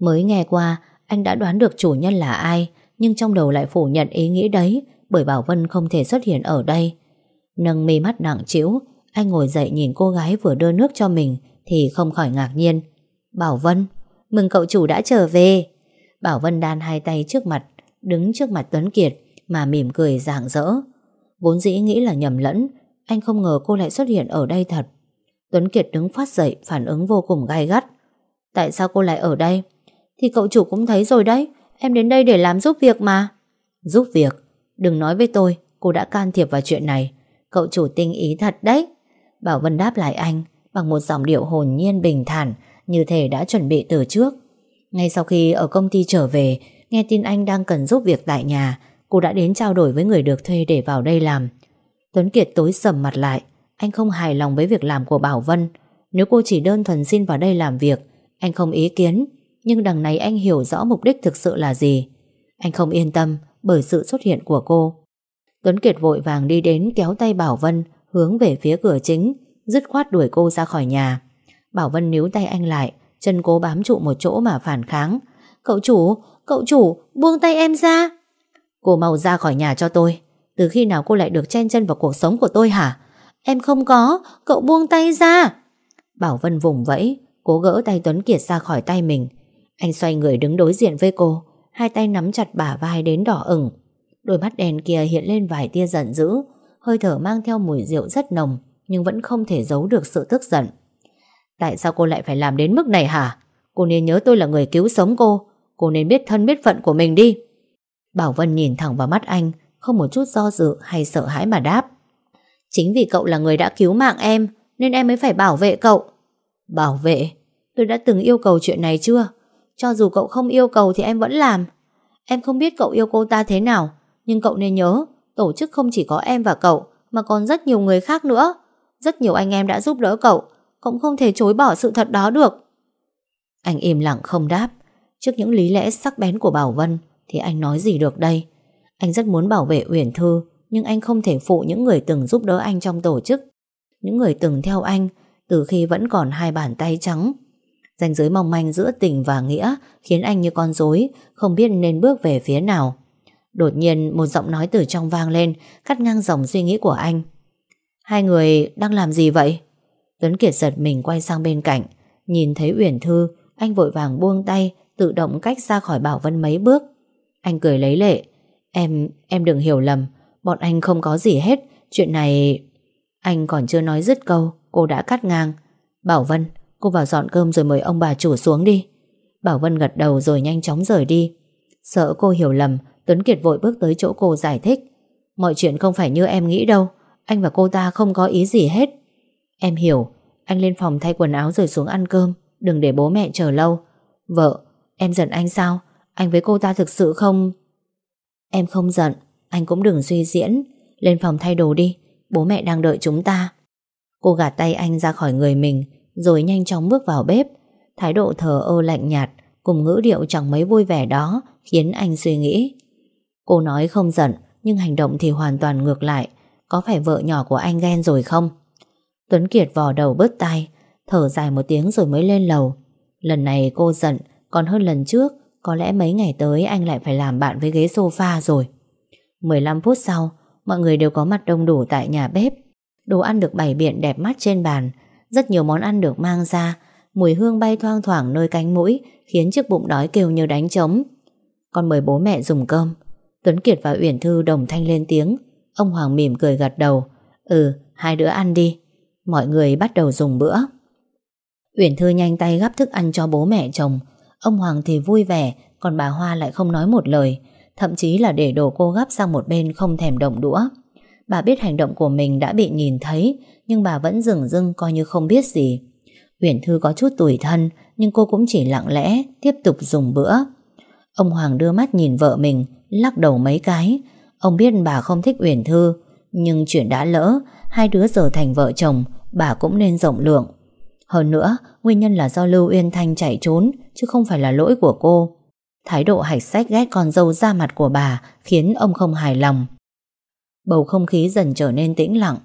Mới nghe qua, anh đã đoán được chủ nhân là ai, nhưng trong đầu lại phủ nhận ý nghĩ đấy, bởi Bảo Vân không thể xuất hiện ở đây. Nâng mi mắt nặng chiếu anh ngồi dậy nhìn cô gái vừa đưa nước cho mình thì không khỏi ngạc nhiên. Bảo Vân, mừng cậu chủ đã trở về. Bảo Vân đan hai tay trước mặt, đứng trước mặt Tuấn Kiệt mà mỉm cười rạng rỡ. Vốn dĩ nghĩ là nhầm lẫn, anh không ngờ cô lại xuất hiện ở đây thật. Tuấn Kiệt đứng phát dậy phản ứng vô cùng gai gắt. Tại sao cô lại ở đây? Thì cậu chủ cũng thấy rồi đấy, em đến đây để làm giúp việc mà. Giúp việc? Đừng nói với tôi, cô đã can thiệp vào chuyện này. Cậu chủ tinh ý thật đấy. Bảo Vân đáp lại anh bằng một giọng điệu hồn nhiên bình thản như thể đã chuẩn bị từ trước. Ngay sau khi ở công ty trở về, nghe tin anh đang cần giúp việc tại nhà, cô đã đến trao đổi với người được thuê để vào đây làm. Tuấn Kiệt tối sầm mặt lại, anh không hài lòng với việc làm của Bảo Vân. Nếu cô chỉ đơn thuần xin vào đây làm việc, anh không ý kiến, nhưng đằng này anh hiểu rõ mục đích thực sự là gì. Anh không yên tâm bởi sự xuất hiện của cô. Tuấn Kiệt vội vàng đi đến kéo tay Bảo Vân hướng về phía cửa chính, dứt khoát đuổi cô ra khỏi nhà. Bảo Vân níu tay anh lại, chân cố bám trụ một chỗ mà phản kháng. Cậu chủ, cậu chủ, buông tay em ra. Cô mau ra khỏi nhà cho tôi. Từ khi nào cô lại được chen chân vào cuộc sống của tôi hả? Em không có, cậu buông tay ra. Bảo Vân vùng vẫy, cố gỡ tay Tuấn Kiệt ra khỏi tay mình. Anh xoay người đứng đối diện với cô, hai tay nắm chặt bả vai đến đỏ ửng. Đôi mắt đèn kia hiện lên vài tia giận dữ, hơi thở mang theo mùi rượu rất nồng, nhưng vẫn không thể giấu được sự tức giận. Tại sao cô lại phải làm đến mức này hả? Cô nên nhớ tôi là người cứu sống cô, cô nên biết thân biết phận của mình đi. Bảo Vân nhìn thẳng vào mắt anh, không một chút do dự hay sợ hãi mà đáp. Chính vì cậu là người đã cứu mạng em, nên em mới phải bảo vệ cậu. Bảo vệ? Tôi đã từng yêu cầu chuyện này chưa? Cho dù cậu không yêu cầu thì em vẫn làm. Em không biết cậu yêu cô ta thế nào, nhưng cậu nên nhớ, tổ chức không chỉ có em và cậu, mà còn rất nhiều người khác nữa. Rất nhiều anh em đã giúp đỡ cậu, cũng không thể chối bỏ sự thật đó được. Anh im lặng không đáp. Trước những lý lẽ sắc bén của Bảo Vân, thì anh nói gì được đây? Anh rất muốn bảo vệ Uyển Thư, nhưng anh không thể phụ những người từng giúp đỡ anh trong tổ chức. Những người từng theo anh, từ khi vẫn còn hai bàn tay trắng. Ranh giới mong manh giữa tình và nghĩa khiến anh như con rối, không biết nên bước về phía nào. Đột nhiên một giọng nói từ trong vang lên, cắt ngang dòng suy nghĩ của anh. Hai người đang làm gì vậy? Tuấn Kiệt giật mình quay sang bên cạnh, nhìn thấy Uyển Thư, anh vội vàng buông tay, tự động cách ra khỏi Bảo Vân mấy bước. Anh cười lấy lệ, em, em đừng hiểu lầm, bọn anh không có gì hết, chuyện này... Anh còn chưa nói dứt câu, cô đã cắt ngang. Bảo Vân, cô vào dọn cơm rồi mời ông bà chủ xuống đi. Bảo Vân gật đầu rồi nhanh chóng rời đi. Sợ cô hiểu lầm, Tuấn Kiệt vội bước tới chỗ cô giải thích. Mọi chuyện không phải như em nghĩ đâu, anh và cô ta không có ý gì hết. Em hiểu, anh lên phòng thay quần áo rồi xuống ăn cơm, đừng để bố mẹ chờ lâu. Vợ, em giận anh sao? Anh với cô ta thực sự không... Em không giận, anh cũng đừng suy diễn. Lên phòng thay đồ đi, bố mẹ đang đợi chúng ta. Cô gạt tay anh ra khỏi người mình, rồi nhanh chóng bước vào bếp. Thái độ thờ ơ lạnh nhạt, cùng ngữ điệu chẳng mấy vui vẻ đó, khiến anh suy nghĩ. Cô nói không giận, nhưng hành động thì hoàn toàn ngược lại. Có phải vợ nhỏ của anh ghen rồi không? Tuấn Kiệt vò đầu bứt tai, thở dài một tiếng rồi mới lên lầu. Lần này cô giận, còn hơn lần trước, có lẽ mấy ngày tới anh lại phải làm bạn với ghế sofa rồi. 15 phút sau, mọi người đều có mặt đông đủ tại nhà bếp. Đồ ăn được bày biện đẹp mắt trên bàn, rất nhiều món ăn được mang ra, mùi hương bay thoang thoảng nơi cánh mũi, khiến chiếc bụng đói kêu như đánh trống. Con mời bố mẹ dùng cơm. Tuấn Kiệt và Uyển Thư đồng thanh lên tiếng. Ông Hoàng mỉm cười gật đầu. Ừ, hai đứa ăn đi. Mọi người bắt đầu dùng bữa. Uyển Thư nhanh tay gắp thức ăn cho bố mẹ chồng. Ông Hoàng thì vui vẻ, còn bà Hoa lại không nói một lời. Thậm chí là để đồ cô gấp sang một bên không thèm động đũa. Bà biết hành động của mình đã bị nhìn thấy, nhưng bà vẫn dừng dưng coi như không biết gì. Uyển Thư có chút tủi thân, nhưng cô cũng chỉ lặng lẽ tiếp tục dùng bữa. Ông Hoàng đưa mắt nhìn vợ mình, lắc đầu mấy cái. Ông biết bà không thích Uyển Thư, nhưng chuyện đã lỡ, hai đứa giờ thành vợ chồng, bà cũng nên rộng lượng. Hơn nữa, nguyên nhân là do Lưu Uyên Thanh chạy trốn, chứ không phải là lỗi của cô. Thái độ hạch sách ghét con dâu ra mặt của bà khiến ông không hài lòng. Bầu không khí dần trở nên tĩnh lặng,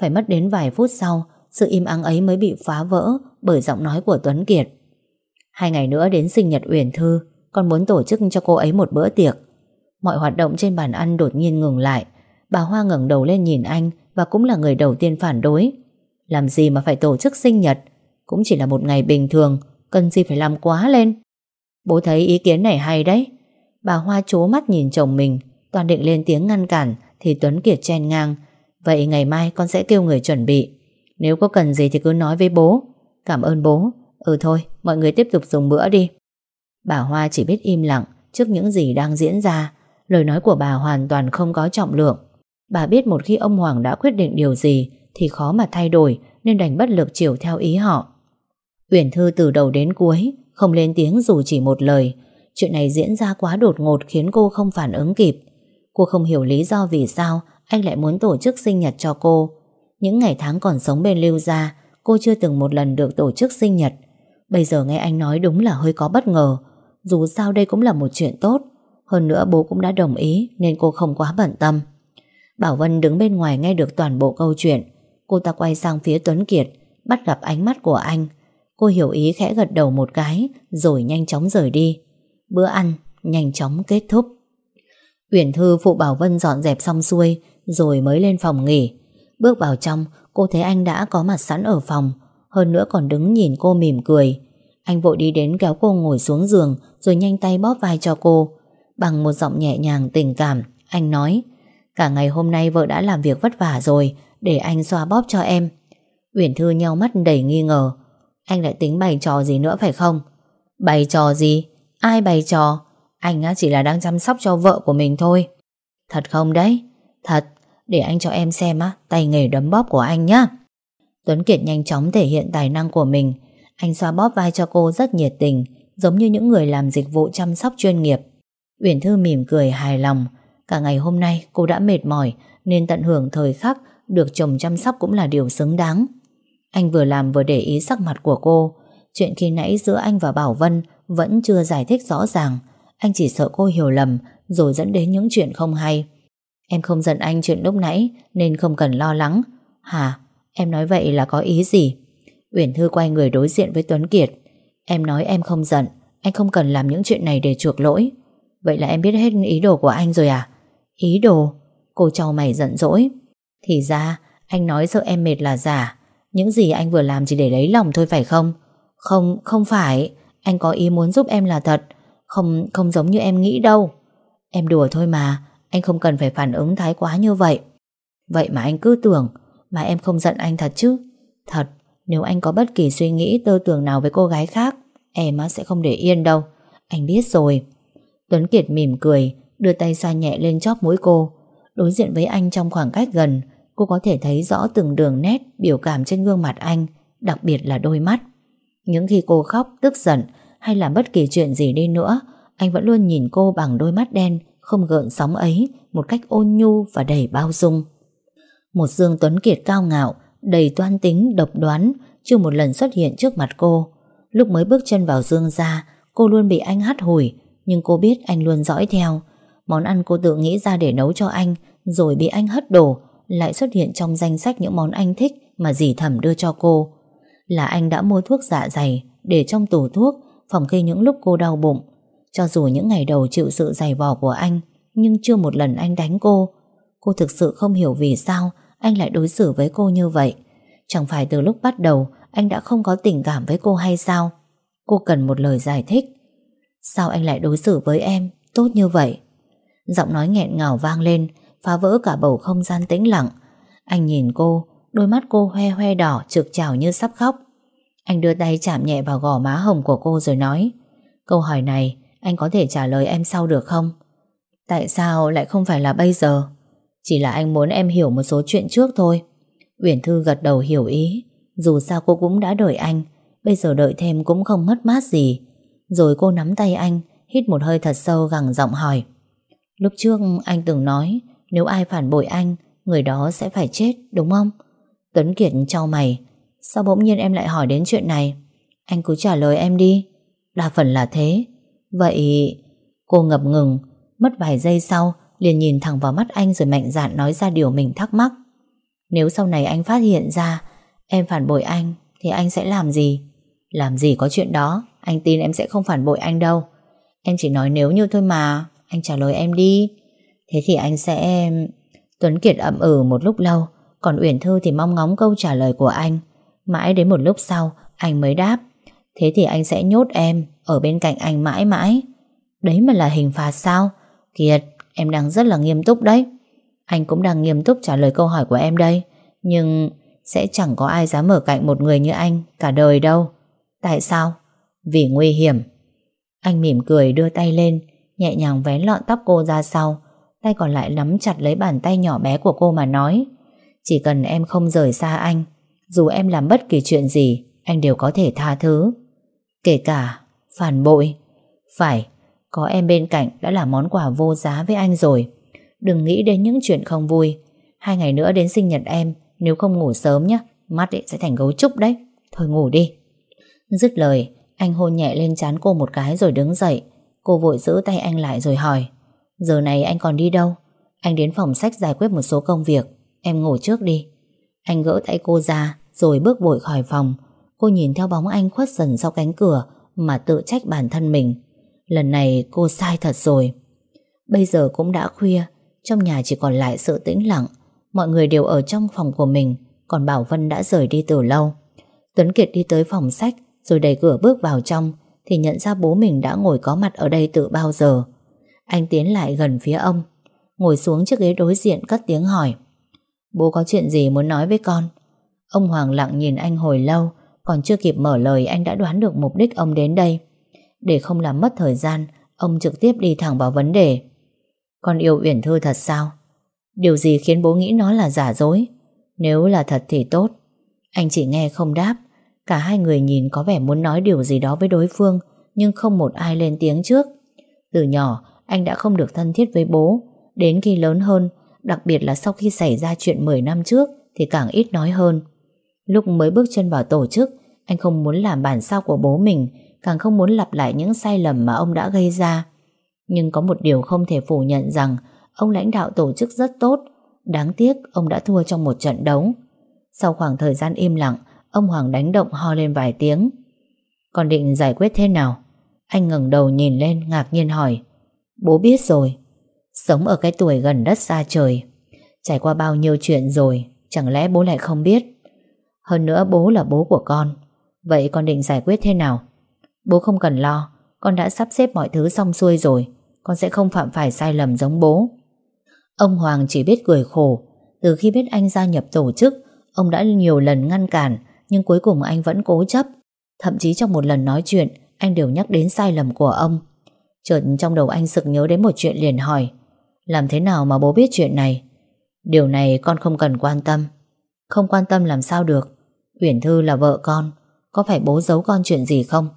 phải mất đến vài phút sau, sự im ắng ấy mới bị phá vỡ bởi giọng nói của Tuấn Kiệt. Hai ngày nữa đến sinh nhật Uyển Thư Con muốn tổ chức cho cô ấy một bữa tiệc. Mọi hoạt động trên bàn ăn đột nhiên ngừng lại. Bà Hoa ngẩng đầu lên nhìn anh Và cũng là người đầu tiên phản đối. Làm gì mà phải tổ chức sinh nhật? Cũng chỉ là một ngày bình thường Cần gì phải làm quá lên? Bố thấy ý kiến này hay đấy. Bà Hoa chố mắt nhìn chồng mình, Toàn định lên tiếng ngăn cản Thì Tuấn Kiệt chen ngang. Vậy ngày mai con sẽ kêu người chuẩn bị. Nếu có cần gì thì cứ nói với bố. Cảm ơn bố. Ừ thôi, mọi người tiếp tục dùng bữa đi. Bà Hoa chỉ biết im lặng Trước những gì đang diễn ra. Lời nói của bà hoàn toàn không có trọng lượng. Bà biết một khi ông Hoàng đã quyết định điều gì Thì khó mà thay đổi Nên đành bất lực chiều theo ý họ. Uyển Thư từ đầu đến cuối không lên tiếng dù chỉ một lời. Chuyện này diễn ra quá đột ngột Khiến cô không phản ứng kịp. Cô không hiểu lý do vì sao Anh lại muốn tổ chức sinh nhật cho cô. Những ngày tháng còn sống bên Lưu Gia, Cô chưa từng một lần được tổ chức sinh nhật. Bây giờ nghe anh nói đúng là hơi có bất ngờ. Dù sao đây cũng là một chuyện tốt. Hơn nữa bố cũng đã đồng ý Nên cô không quá bận tâm. Bảo Vân đứng bên ngoài nghe được toàn bộ câu chuyện. Cô ta quay sang phía Tuấn Kiệt, Bắt gặp ánh mắt của anh. Cô hiểu ý khẽ gật đầu một cái, Rồi nhanh chóng rời đi. Bữa ăn nhanh chóng kết thúc. Uyển Thư, phụ Bảo Vân dọn dẹp xong xuôi, Rồi mới lên phòng nghỉ. Bước vào trong, Cô thấy anh đã có mặt sẵn ở phòng, Hơn nữa còn đứng nhìn cô mỉm cười. Anh vội đi đến kéo cô ngồi xuống giường, Rồi nhanh tay bóp vai cho cô. Bằng một giọng nhẹ nhàng tình cảm, Anh nói, Cả ngày hôm nay vợ đã làm việc vất vả rồi, Để anh xoa bóp cho em. Uyển Thư nhau mắt đầy nghi ngờ. Anh lại tính bày trò gì nữa phải không? Bày trò gì? Ai bày trò? Anh chỉ là đang chăm sóc cho vợ của mình thôi. Thật không đấy? Thật. Để anh cho em xem á, Tay nghề đấm bóp của anh nhá. Tuấn Kiệt nhanh chóng thể hiện tài năng của mình. Anh xoa bóp vai cho cô rất nhiệt tình, Giống như những người làm dịch vụ chăm sóc chuyên nghiệp. Uyển Thư mỉm cười hài lòng. Cả ngày hôm nay, cô đã mệt mỏi, Nên tận hưởng thời khắc Được chồng chăm sóc cũng là điều xứng đáng. Anh vừa làm vừa để ý sắc mặt của cô Chuyện khi nãy giữa anh và Bảo Vân Vẫn chưa giải thích rõ ràng Anh chỉ sợ cô hiểu lầm, Rồi dẫn đến những chuyện không hay Em không giận anh chuyện lúc nãy, Nên không cần lo lắng Hả? Em nói vậy là có ý gì? Uyển Thư quay người đối diện với Tuấn Kiệt Em nói em không giận, Anh không cần làm những chuyện này để chuộc lỗi Vậy là em biết hết ý đồ của anh rồi à? Ý đồ? Cô trao mày giận dỗi Thì ra, anh nói sợ em mệt là giả những gì anh vừa làm chỉ để lấy lòng thôi phải không? Không, không phải. Anh có ý muốn giúp em là thật. Không, không giống như em nghĩ đâu. Em đùa thôi mà. Anh không cần phải phản ứng thái quá như vậy. Vậy mà anh cứ tưởng Mà em không giận anh thật chứ? Thật, nếu anh có bất kỳ suy nghĩ tơ tưởng nào với cô gái khác Em sẽ không để yên đâu. Anh biết rồi. Tuấn Kiệt mỉm cười Đưa tay xoa nhẹ lên chóp mũi cô. Đối diện với anh trong khoảng cách gần Cô có thể thấy rõ từng đường nét Biểu cảm trên gương mặt anh Đặc biệt là đôi mắt. Những khi cô khóc, tức giận Hay làm bất kỳ chuyện gì đi nữa Anh vẫn luôn nhìn cô bằng đôi mắt đen Không gợn sóng ấy Một cách ôn nhu và đầy bao dung. Một Dương Tuấn Kiệt cao ngạo Đầy toan tính, độc đoán Chưa một lần xuất hiện trước mặt cô. Lúc mới bước chân vào Dương ra Cô luôn bị anh hắt hủi Nhưng cô biết anh luôn dõi theo. Món ăn cô tự nghĩ ra để nấu cho anh Rồi bị anh hất đổ lại xuất hiện trong danh sách những món anh thích Mà dì thẩm đưa cho cô. Là anh đã mua thuốc dạ dày Để trong tủ thuốc Phòng khi những lúc cô đau bụng. Cho dù những ngày đầu chịu sự dày vò của anh, Nhưng chưa một lần anh đánh cô. Cô thực sự không hiểu vì sao Anh lại đối xử với cô như vậy. Chẳng phải từ lúc bắt đầu, Anh đã không có tình cảm với cô hay sao? Cô cần một lời giải thích. Sao anh lại đối xử với em Tốt như vậy? Giọng nói nghẹn ngào vang lên Phá vỡ cả bầu không gian tĩnh lặng. Anh nhìn cô, Đôi mắt cô hoe hoe đỏ trực trào như sắp khóc. Anh đưa tay chạm nhẹ vào gò má hồng của cô rồi nói, Câu hỏi này, Anh có thể trả lời em sau được không? Tại sao lại không phải là bây giờ? Chỉ là anh muốn em hiểu một số chuyện trước thôi. Uyển Thư gật đầu hiểu ý. Dù sao cô cũng đã đợi anh, Bây giờ đợi thêm cũng không mất mát gì. Rồi cô nắm tay anh, Hít một hơi thật sâu gằn giọng hỏi, Lúc trước anh từng nói nếu ai phản bội anh, Người đó sẽ phải chết, đúng không? Tuấn Kiệt trao mày. Sao bỗng nhiên em lại hỏi đến chuyện này? Anh cứ trả lời em đi. Đa phần là thế. Vậy cô ngập ngừng. Mất vài giây sau, liền nhìn thẳng vào mắt anh Rồi mạnh dạn nói ra điều mình thắc mắc. Nếu sau này anh phát hiện ra Em phản bội anh, Thì anh sẽ làm gì? Làm gì có chuyện đó? Anh tin em sẽ không phản bội anh đâu. Em chỉ nói nếu như thôi mà. Anh trả lời em đi. Thế thì anh sẽ... Tuấn Kiệt ậm ừ một lúc lâu, Còn Uyển Thư thì mong ngóng câu trả lời của anh. Mãi đến một lúc sau, Anh mới đáp, Thế thì anh sẽ nhốt em Ở bên cạnh anh mãi mãi. Đấy mà là hình phạt sao? Kiệt, em đang rất là nghiêm túc đấy. Anh cũng đang nghiêm túc trả lời câu hỏi của em đây, Nhưng Sẽ chẳng có ai dám ở cạnh một người như anh Cả đời đâu. Tại sao? Vì nguy hiểm. Anh mỉm cười đưa tay lên, Nhẹ nhàng vén lọn tóc cô ra sau Tay còn lại nắm chặt lấy bàn tay nhỏ bé của cô mà nói, Chỉ cần em không rời xa anh, Dù em làm bất kỳ chuyện gì, Anh đều có thể tha thứ. Kể cả phản bội. Phải, Có em bên cạnh đã là món quà vô giá với anh rồi. Đừng nghĩ đến những chuyện không vui. Hai ngày nữa đến sinh nhật em, Nếu không ngủ sớm nhé Mắt sẽ thành gấu trúc đấy. Thôi ngủ đi. Dứt lời, Anh hôn nhẹ lên trán cô một cái rồi đứng dậy. Cô vội giữ tay anh lại rồi hỏi Giờ này anh còn đi đâu? Anh đến phòng sách giải quyết một số công việc. Em ngủ trước đi. Anh gỡ tay cô ra, rồi bước vội khỏi phòng. Cô nhìn theo bóng anh khuất dần sau cánh cửa Mà tự trách bản thân mình. Lần này cô sai thật rồi. Bây giờ cũng đã khuya, Trong nhà chỉ còn lại sự tĩnh lặng. Mọi người đều ở trong phòng của mình, Còn Bảo Vân đã rời đi từ lâu. Tuấn Kiệt đi tới phòng sách, Rồi đẩy cửa bước vào trong, Thì nhận ra bố mình đã ngồi có mặt ở đây từ bao giờ. Anh tiến lại gần phía ông, Ngồi xuống chiếc ghế đối diện cất tiếng hỏi. Bố có chuyện gì muốn nói với con? Ông Hoàng lặng nhìn anh hồi lâu, Còn chưa kịp mở lời anh đã đoán được mục đích ông đến đây. Để không làm mất thời gian, Ông trực tiếp đi thẳng vào vấn đề. Con yêu Uyển Thư thật sao? Điều gì khiến bố nghĩ nó là giả dối? Nếu là thật thì tốt. Anh chỉ nghe không đáp. Cả hai người nhìn có vẻ muốn nói điều gì đó với đối phương, Nhưng không một ai lên tiếng trước. Từ nhỏ anh đã không được thân thiết với bố. Đến khi lớn hơn, Đặc biệt là sau khi xảy ra chuyện 10 năm trước, Thì càng ít nói hơn. Lúc mới bước chân vào tổ chức, Anh không muốn làm bản sao của bố mình, Càng không muốn lặp lại những sai lầm mà ông đã gây ra. Nhưng có một điều không thể phủ nhận rằng, Ông lãnh đạo tổ chức rất tốt. Đáng tiếc, ông đã thua trong một trận đấu. Sau khoảng thời gian im lặng, Ông Hoàng đánh động ho lên vài tiếng. Còn định giải quyết thế nào? Anh ngẩng đầu nhìn lên, ngạc nhiên hỏi. Bố biết rồi. Sống ở cái tuổi gần đất xa trời. Trải qua bao nhiêu chuyện rồi, Chẳng lẽ bố lại không biết? Hơn nữa bố là bố của con. Vậy con định giải quyết thế nào? Bố không cần lo, Con đã sắp xếp mọi thứ xong xuôi rồi. Con sẽ không phạm phải sai lầm giống bố. Ông Hoàng chỉ biết cười khổ. Từ khi biết anh gia nhập tổ chức, Ông đã nhiều lần ngăn cản, Nhưng cuối cùng anh vẫn cố chấp. Thậm chí trong một lần nói chuyện, Anh đều nhắc đến sai lầm của ông. Chợt trong đầu anh sực nhớ đến một chuyện liền hỏi, Làm thế nào mà bố biết chuyện này? Điều này con không cần quan tâm. Không quan tâm làm sao được? Uyển Thư là vợ con, Có phải bố giấu con chuyện gì không?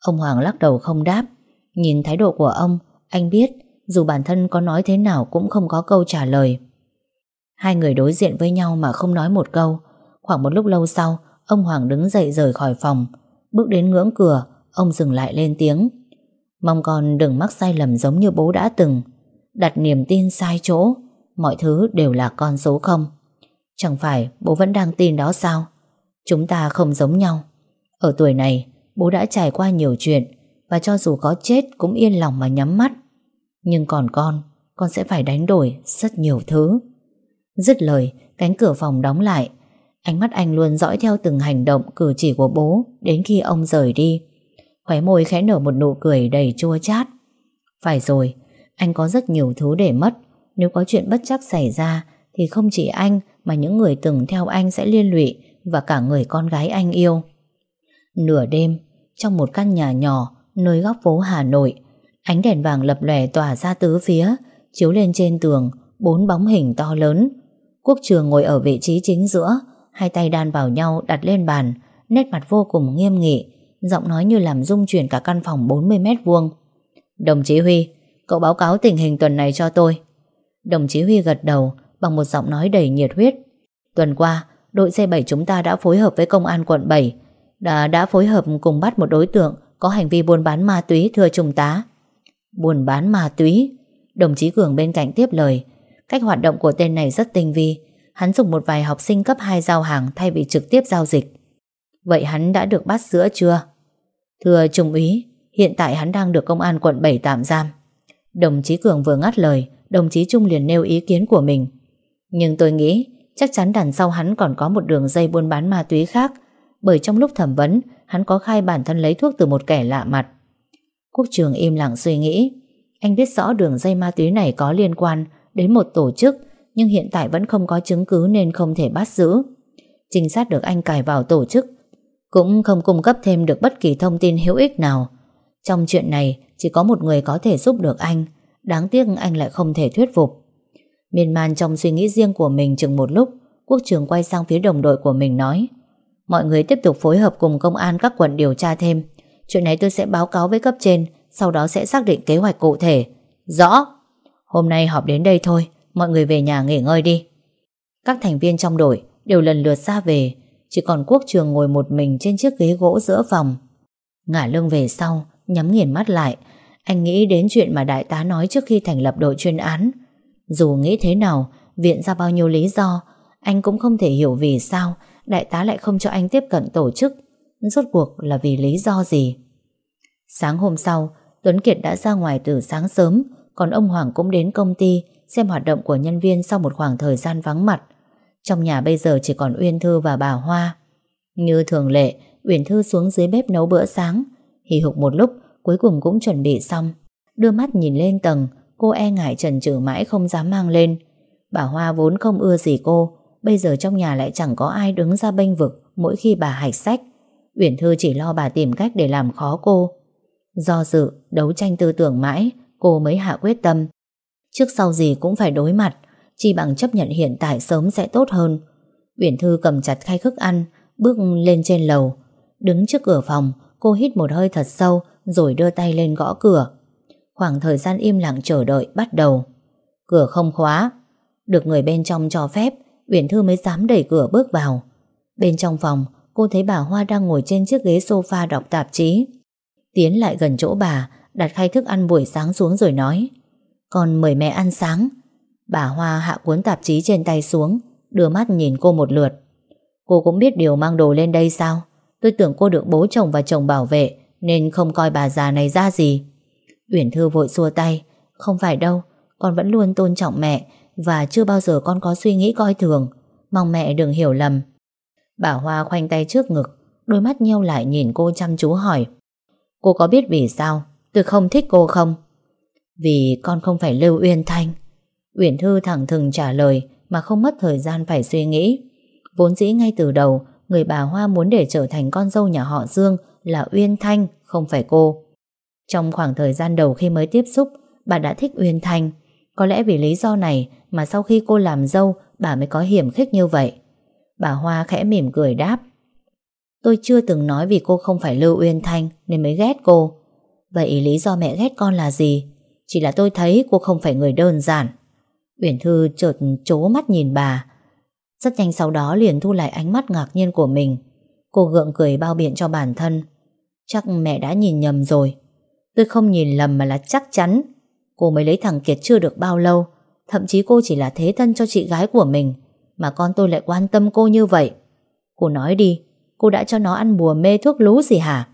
Ông Hoàng lắc đầu không đáp. Nhìn thái độ của ông, Anh biết dù bản thân có nói thế nào cũng không có câu trả lời. Hai người đối diện với nhau mà không nói một câu. Khoảng một lúc lâu sau, Ông Hoàng đứng dậy rời khỏi phòng. Bước đến ngưỡng cửa, Ông dừng lại lên tiếng. Mong con đừng mắc sai lầm giống như bố đã từng. Đặt niềm tin sai chỗ, Mọi thứ đều là con số không. Chẳng phải bố vẫn đang tin đó sao? Chúng ta không giống nhau. Ở tuổi này, Bố đã trải qua nhiều chuyện, Và cho dù có chết cũng yên lòng mà nhắm mắt. Nhưng còn con Con sẽ phải đánh đổi rất nhiều thứ. Dứt lời, Cánh cửa phòng đóng lại. Ánh mắt anh luôn dõi theo từng hành động cử chỉ của bố Đến khi ông rời đi. Khóe môi khẽ nở một nụ cười đầy chua chát. Phải rồi, Anh có rất nhiều thứ để mất. Nếu có chuyện bất chắc xảy ra, Thì không chỉ anh, Mà những người từng theo anh sẽ liên lụy Và cả người con gái anh yêu. Nửa đêm, Trong một căn nhà nhỏ Nơi góc phố Hà Nội, Ánh đèn vàng lập lòe tỏa ra tứ phía, Chiếu lên trên tường Bốn bóng hình to lớn. Quốc trường ngồi ở vị trí chính giữa, Hai tay đan vào nhau đặt lên bàn, Nét mặt vô cùng nghiêm nghị Giọng nói như làm rung chuyển cả căn phòng 40 mét vuông. Đồng chí Huy Cậu báo cáo tình hình tuần này cho tôi. Đồng chí Huy gật đầu Bằng một giọng nói đầy nhiệt huyết. Tuần qua đội C7 chúng ta đã phối hợp với công an quận 7 đã, đã phối hợp cùng bắt một đối tượng Có hành vi buôn bán ma túy thưa trung tá. Buôn bán ma túy? Đồng chí Cường bên cạnh tiếp lời. Cách hoạt động của tên này rất tinh vi Hắn dùng một vài học sinh cấp 2 giao hàng Thay vì trực tiếp giao dịch. Vậy hắn đã được bắt giữa chưa Thưa Trung úy, hiện tại hắn đang được công an quận 7 tạm giam. Đồng chí Cường vừa ngắt lời, đồng chí Trung liền nêu ý kiến của mình. Nhưng tôi nghĩ chắc chắn đằng sau hắn còn có một đường dây buôn bán ma túy khác, bởi trong lúc thẩm vấn, hắn có khai bản thân lấy thuốc từ một kẻ lạ mặt. Quốc trường im lặng suy nghĩ. Anh biết rõ đường dây ma túy này có liên quan đến một tổ chức, nhưng hiện tại vẫn không có chứng cứ nên không thể bắt giữ. Trinh sát được anh cài vào tổ chức, cũng không cung cấp thêm được bất kỳ thông tin hữu ích nào. Trong chuyện này, chỉ có một người có thể giúp được anh, đáng tiếc anh lại không thể thuyết phục. Miên man trong suy nghĩ riêng của mình chừng một lúc, quốc trường quay sang phía đồng đội của mình nói Mọi người tiếp tục phối hợp cùng công an các quận điều tra thêm. Chuyện này tôi sẽ báo cáo với cấp trên, sau đó sẽ xác định kế hoạch cụ thể. Rõ! Hôm nay họp đến đây thôi, mọi người về nhà nghỉ ngơi đi. Các thành viên trong đội đều lần lượt ra về, chỉ còn quốc trường ngồi một mình trên chiếc ghế gỗ giữa phòng. Ngả lưng về sau, nhắm nghiền mắt lại, anh nghĩ đến chuyện mà đại tá nói trước khi thành lập đội chuyên án. Dù nghĩ thế nào, viện ra bao nhiêu lý do, anh cũng không thể hiểu vì sao đại tá lại không cho anh tiếp cận tổ chức. Rốt cuộc là vì lý do gì? Sáng hôm sau, Tuấn Kiệt đã ra ngoài từ sáng sớm, còn ông Hoàng cũng đến công ty xem hoạt động của nhân viên sau một khoảng thời gian vắng mặt. Trong nhà bây giờ chỉ còn Uyên Thư và bà Hoa. Như thường lệ, Uyển Thư xuống dưới bếp nấu bữa sáng. Hì hục một lúc, cuối cùng cũng chuẩn bị xong. Đưa mắt nhìn lên tầng, cô e ngại trần trừ mãi không dám mang lên. Bà Hoa vốn không ưa gì cô, bây giờ trong nhà lại chẳng có ai đứng ra bênh vực mỗi khi bà hạch sách. Uyển Thư chỉ lo bà tìm cách để làm khó cô. Do dự, đấu tranh tư tưởng mãi, cô mới hạ quyết tâm. Trước sau gì cũng phải đối mặt, chi bằng chấp nhận hiện tại sớm sẽ tốt hơn. Uyển Thư cầm chặt khay thức ăn, bước lên trên lầu. Đứng trước cửa phòng, cô hít một hơi thật sâu rồi đưa tay lên gõ cửa. Khoảng thời gian im lặng chờ đợi bắt đầu. Cửa không khóa. Được người bên trong cho phép, Uyển Thư mới dám đẩy cửa bước vào. Bên trong phòng, cô thấy bà Hoa đang ngồi trên chiếc ghế sofa đọc tạp chí. Tiến lại gần chỗ bà, đặt khay thức ăn buổi sáng xuống rồi nói Con mời mẹ ăn sáng. Bà Hoa hạ cuốn tạp chí trên tay xuống, đưa mắt nhìn cô một lượt. Cô cũng biết điều mang đồ lên đây sao? Tôi tưởng cô được bố chồng và chồng bảo vệ, nên không coi bà già này ra gì. Uyển Thư vội xua tay. Không phải đâu, con vẫn luôn tôn trọng mẹ và chưa bao giờ con có suy nghĩ coi thường. Mong mẹ đừng hiểu lầm. Bà Hoa khoanh tay trước ngực, đôi mắt nheo lại nhìn cô chăm chú hỏi. Cô có biết vì sao tôi không thích cô không? Vì con không phải Lưu Uyên Thanh. Uyển Thư thẳng thừng trả lời mà không mất thời gian phải suy nghĩ. Vốn dĩ ngay từ đầu, người bà Hoa muốn để trở thành con dâu nhà họ Dương là Uyên Thanh, không phải cô. Trong khoảng thời gian đầu khi mới tiếp xúc, bà đã thích Uyên Thanh. Có lẽ vì lý do này mà sau khi cô làm dâu, bà mới có hiểm khích như vậy. Bà Hoa khẽ mỉm cười đáp. Tôi chưa từng nói vì cô không phải Lưu Uyên Thanh nên mới ghét cô. Vậy lý do mẹ ghét con là gì? Chỉ là tôi thấy cô không phải người đơn giản. Uyển Thư chợt chố mắt nhìn bà. Rất nhanh sau đó liền thu lại ánh mắt ngạc nhiên của mình. Cô gượng cười bao biện cho bản thân. Chắc mẹ đã nhìn nhầm rồi. Tôi không nhìn lầm mà là chắc chắn. Cô mới lấy thằng Kiệt chưa được bao lâu. Thậm chí cô chỉ là thế thân cho chị gái của mình. Mà con tôi lại quan tâm cô như vậy. Cô nói đi, cô đã cho nó ăn bùa mê thuốc lú gì hả?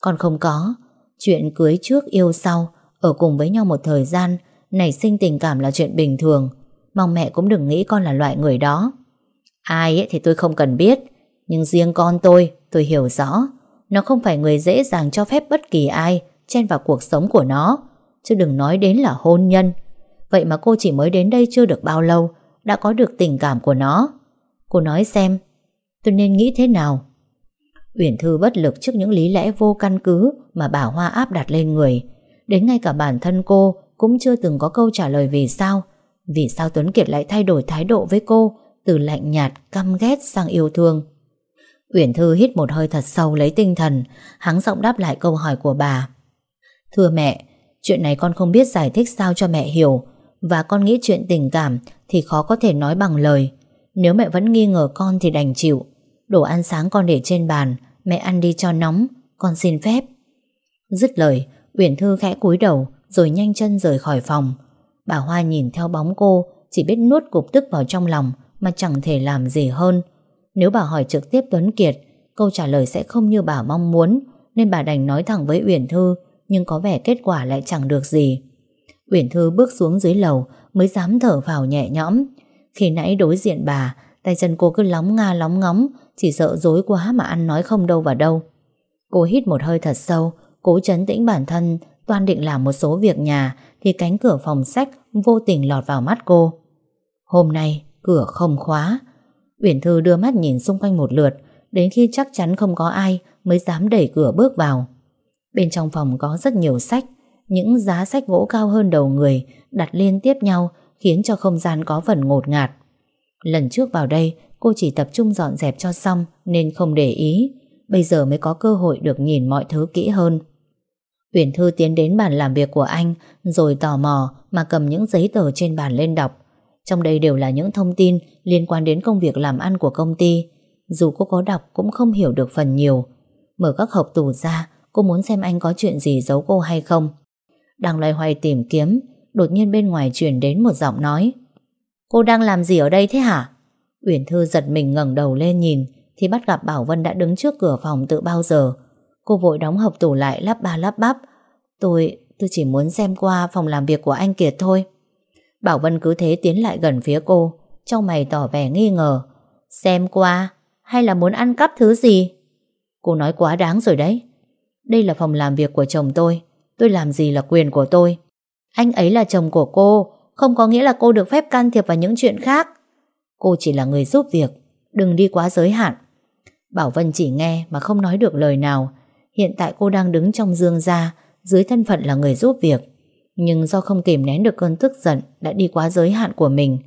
Con không có. Chuyện cưới trước yêu sau, ở cùng với nhau một thời gian, nảy sinh tình cảm là chuyện bình thường. Mong mẹ cũng đừng nghĩ con là loại người đó. Ai ấy thì tôi không cần biết, nhưng riêng con tôi, tôi hiểu rõ. Nó không phải người dễ dàng cho phép bất kỳ ai chen vào cuộc sống của nó, chứ đừng nói đến là hôn nhân. Vậy mà cô chỉ mới đến đây chưa được bao lâu, đã có được tình cảm của nó. Cô nói xem, tôi nên nghĩ thế nào? Uyển Thư bất lực trước những lý lẽ vô căn cứ mà bà Hoa áp đặt lên người. Đến ngay cả bản thân cô cũng chưa từng có câu trả lời vì sao. Vì sao Tuấn Kiệt lại thay đổi thái độ với cô từ lạnh nhạt, căm ghét sang yêu thương. Uyển Thư hít một hơi thật sâu lấy tinh thần, hắng giọng đáp lại câu hỏi của bà. Thưa mẹ, chuyện này con không biết giải thích sao cho mẹ hiểu, và con nghĩ chuyện tình cảm thì khó có thể nói bằng lời. Nếu mẹ vẫn nghi ngờ con thì đành chịu. Đồ ăn sáng con để trên bàn, mẹ ăn đi cho nóng, con xin phép. Dứt lời, Uyển Thư khẽ cúi đầu rồi nhanh chân rời khỏi phòng. Bà Hoa nhìn theo bóng cô, chỉ biết nuốt cục tức vào trong lòng mà chẳng thể làm gì hơn. Nếu bà hỏi trực tiếp Tuấn Kiệt, câu trả lời sẽ không như bà mong muốn, Nên bà đành nói thẳng với Uyển Thư Nhưng có vẻ kết quả lại chẳng được gì Uyển Thư bước xuống dưới lầu Mới dám thở vào nhẹ nhõm Khi nãy đối diện bà Tay chân cô cứ lóng nga lóng ngóng Chỉ sợ dối quá mà ăn nói không đâu vào đâu Cô hít một hơi thật sâu Cố chấn tĩnh bản thân Toan định làm một số việc nhà Thì cánh cửa phòng sách vô tình lọt vào mắt cô. Hôm nay, cửa không khóa. Uyển Thư đưa mắt nhìn xung quanh một lượt, Đến khi chắc chắn không có ai Mới dám đẩy cửa bước vào. Bên trong phòng có rất nhiều sách, Những giá sách gỗ cao hơn đầu người Đặt liên tiếp nhau Khiến cho không gian có phần ngột ngạt. Lần trước vào đây, Cô chỉ tập trung dọn dẹp cho xong Nên không để ý, Bây giờ mới có cơ hội được nhìn mọi thứ kỹ hơn. Huyền Thư tiến đến bàn làm việc của anh, Rồi tò mò Mà cầm những giấy tờ trên bàn lên đọc. Trong đây đều là những thông tin Liên quan đến công việc làm ăn của công ty. Dù cô có đọc cũng không hiểu được phần nhiều. Mở các hộp tủ ra, Cô muốn xem anh có chuyện gì giấu cô hay không. Đang loay hoay tìm kiếm, Đột nhiên bên ngoài truyền đến một giọng nói. Cô đang làm gì ở đây thế hả? Uyển Thư giật mình ngẩng đầu lên nhìn, Thì bắt gặp Bảo Vân đã đứng trước cửa phòng từ bao giờ. Cô vội đóng hộp tủ lại lắp ba lắp bắp. Tôi, tôi chỉ muốn xem qua phòng làm việc của anh Kiệt thôi. Bảo Vân cứ thế tiến lại gần phía cô Trong mày tỏ vẻ nghi ngờ. Xem qua? Hay là muốn ăn cắp thứ gì? Cô nói quá đáng rồi đấy. Đây là phòng làm việc của chồng tôi. Tôi làm gì là quyền của tôi? Anh ấy là chồng của cô Không có nghĩa là cô được phép can thiệp vào những chuyện khác. Cô chỉ là người giúp việc Đừng đi quá giới hạn. Bảo Vân chỉ nghe mà không nói được lời nào. Hiện tại cô đang đứng trong dương gia, Dưới thân phận là người giúp việc. Nhưng do không kìm nén được cơn tức giận, Đã đi quá giới hạn của mình.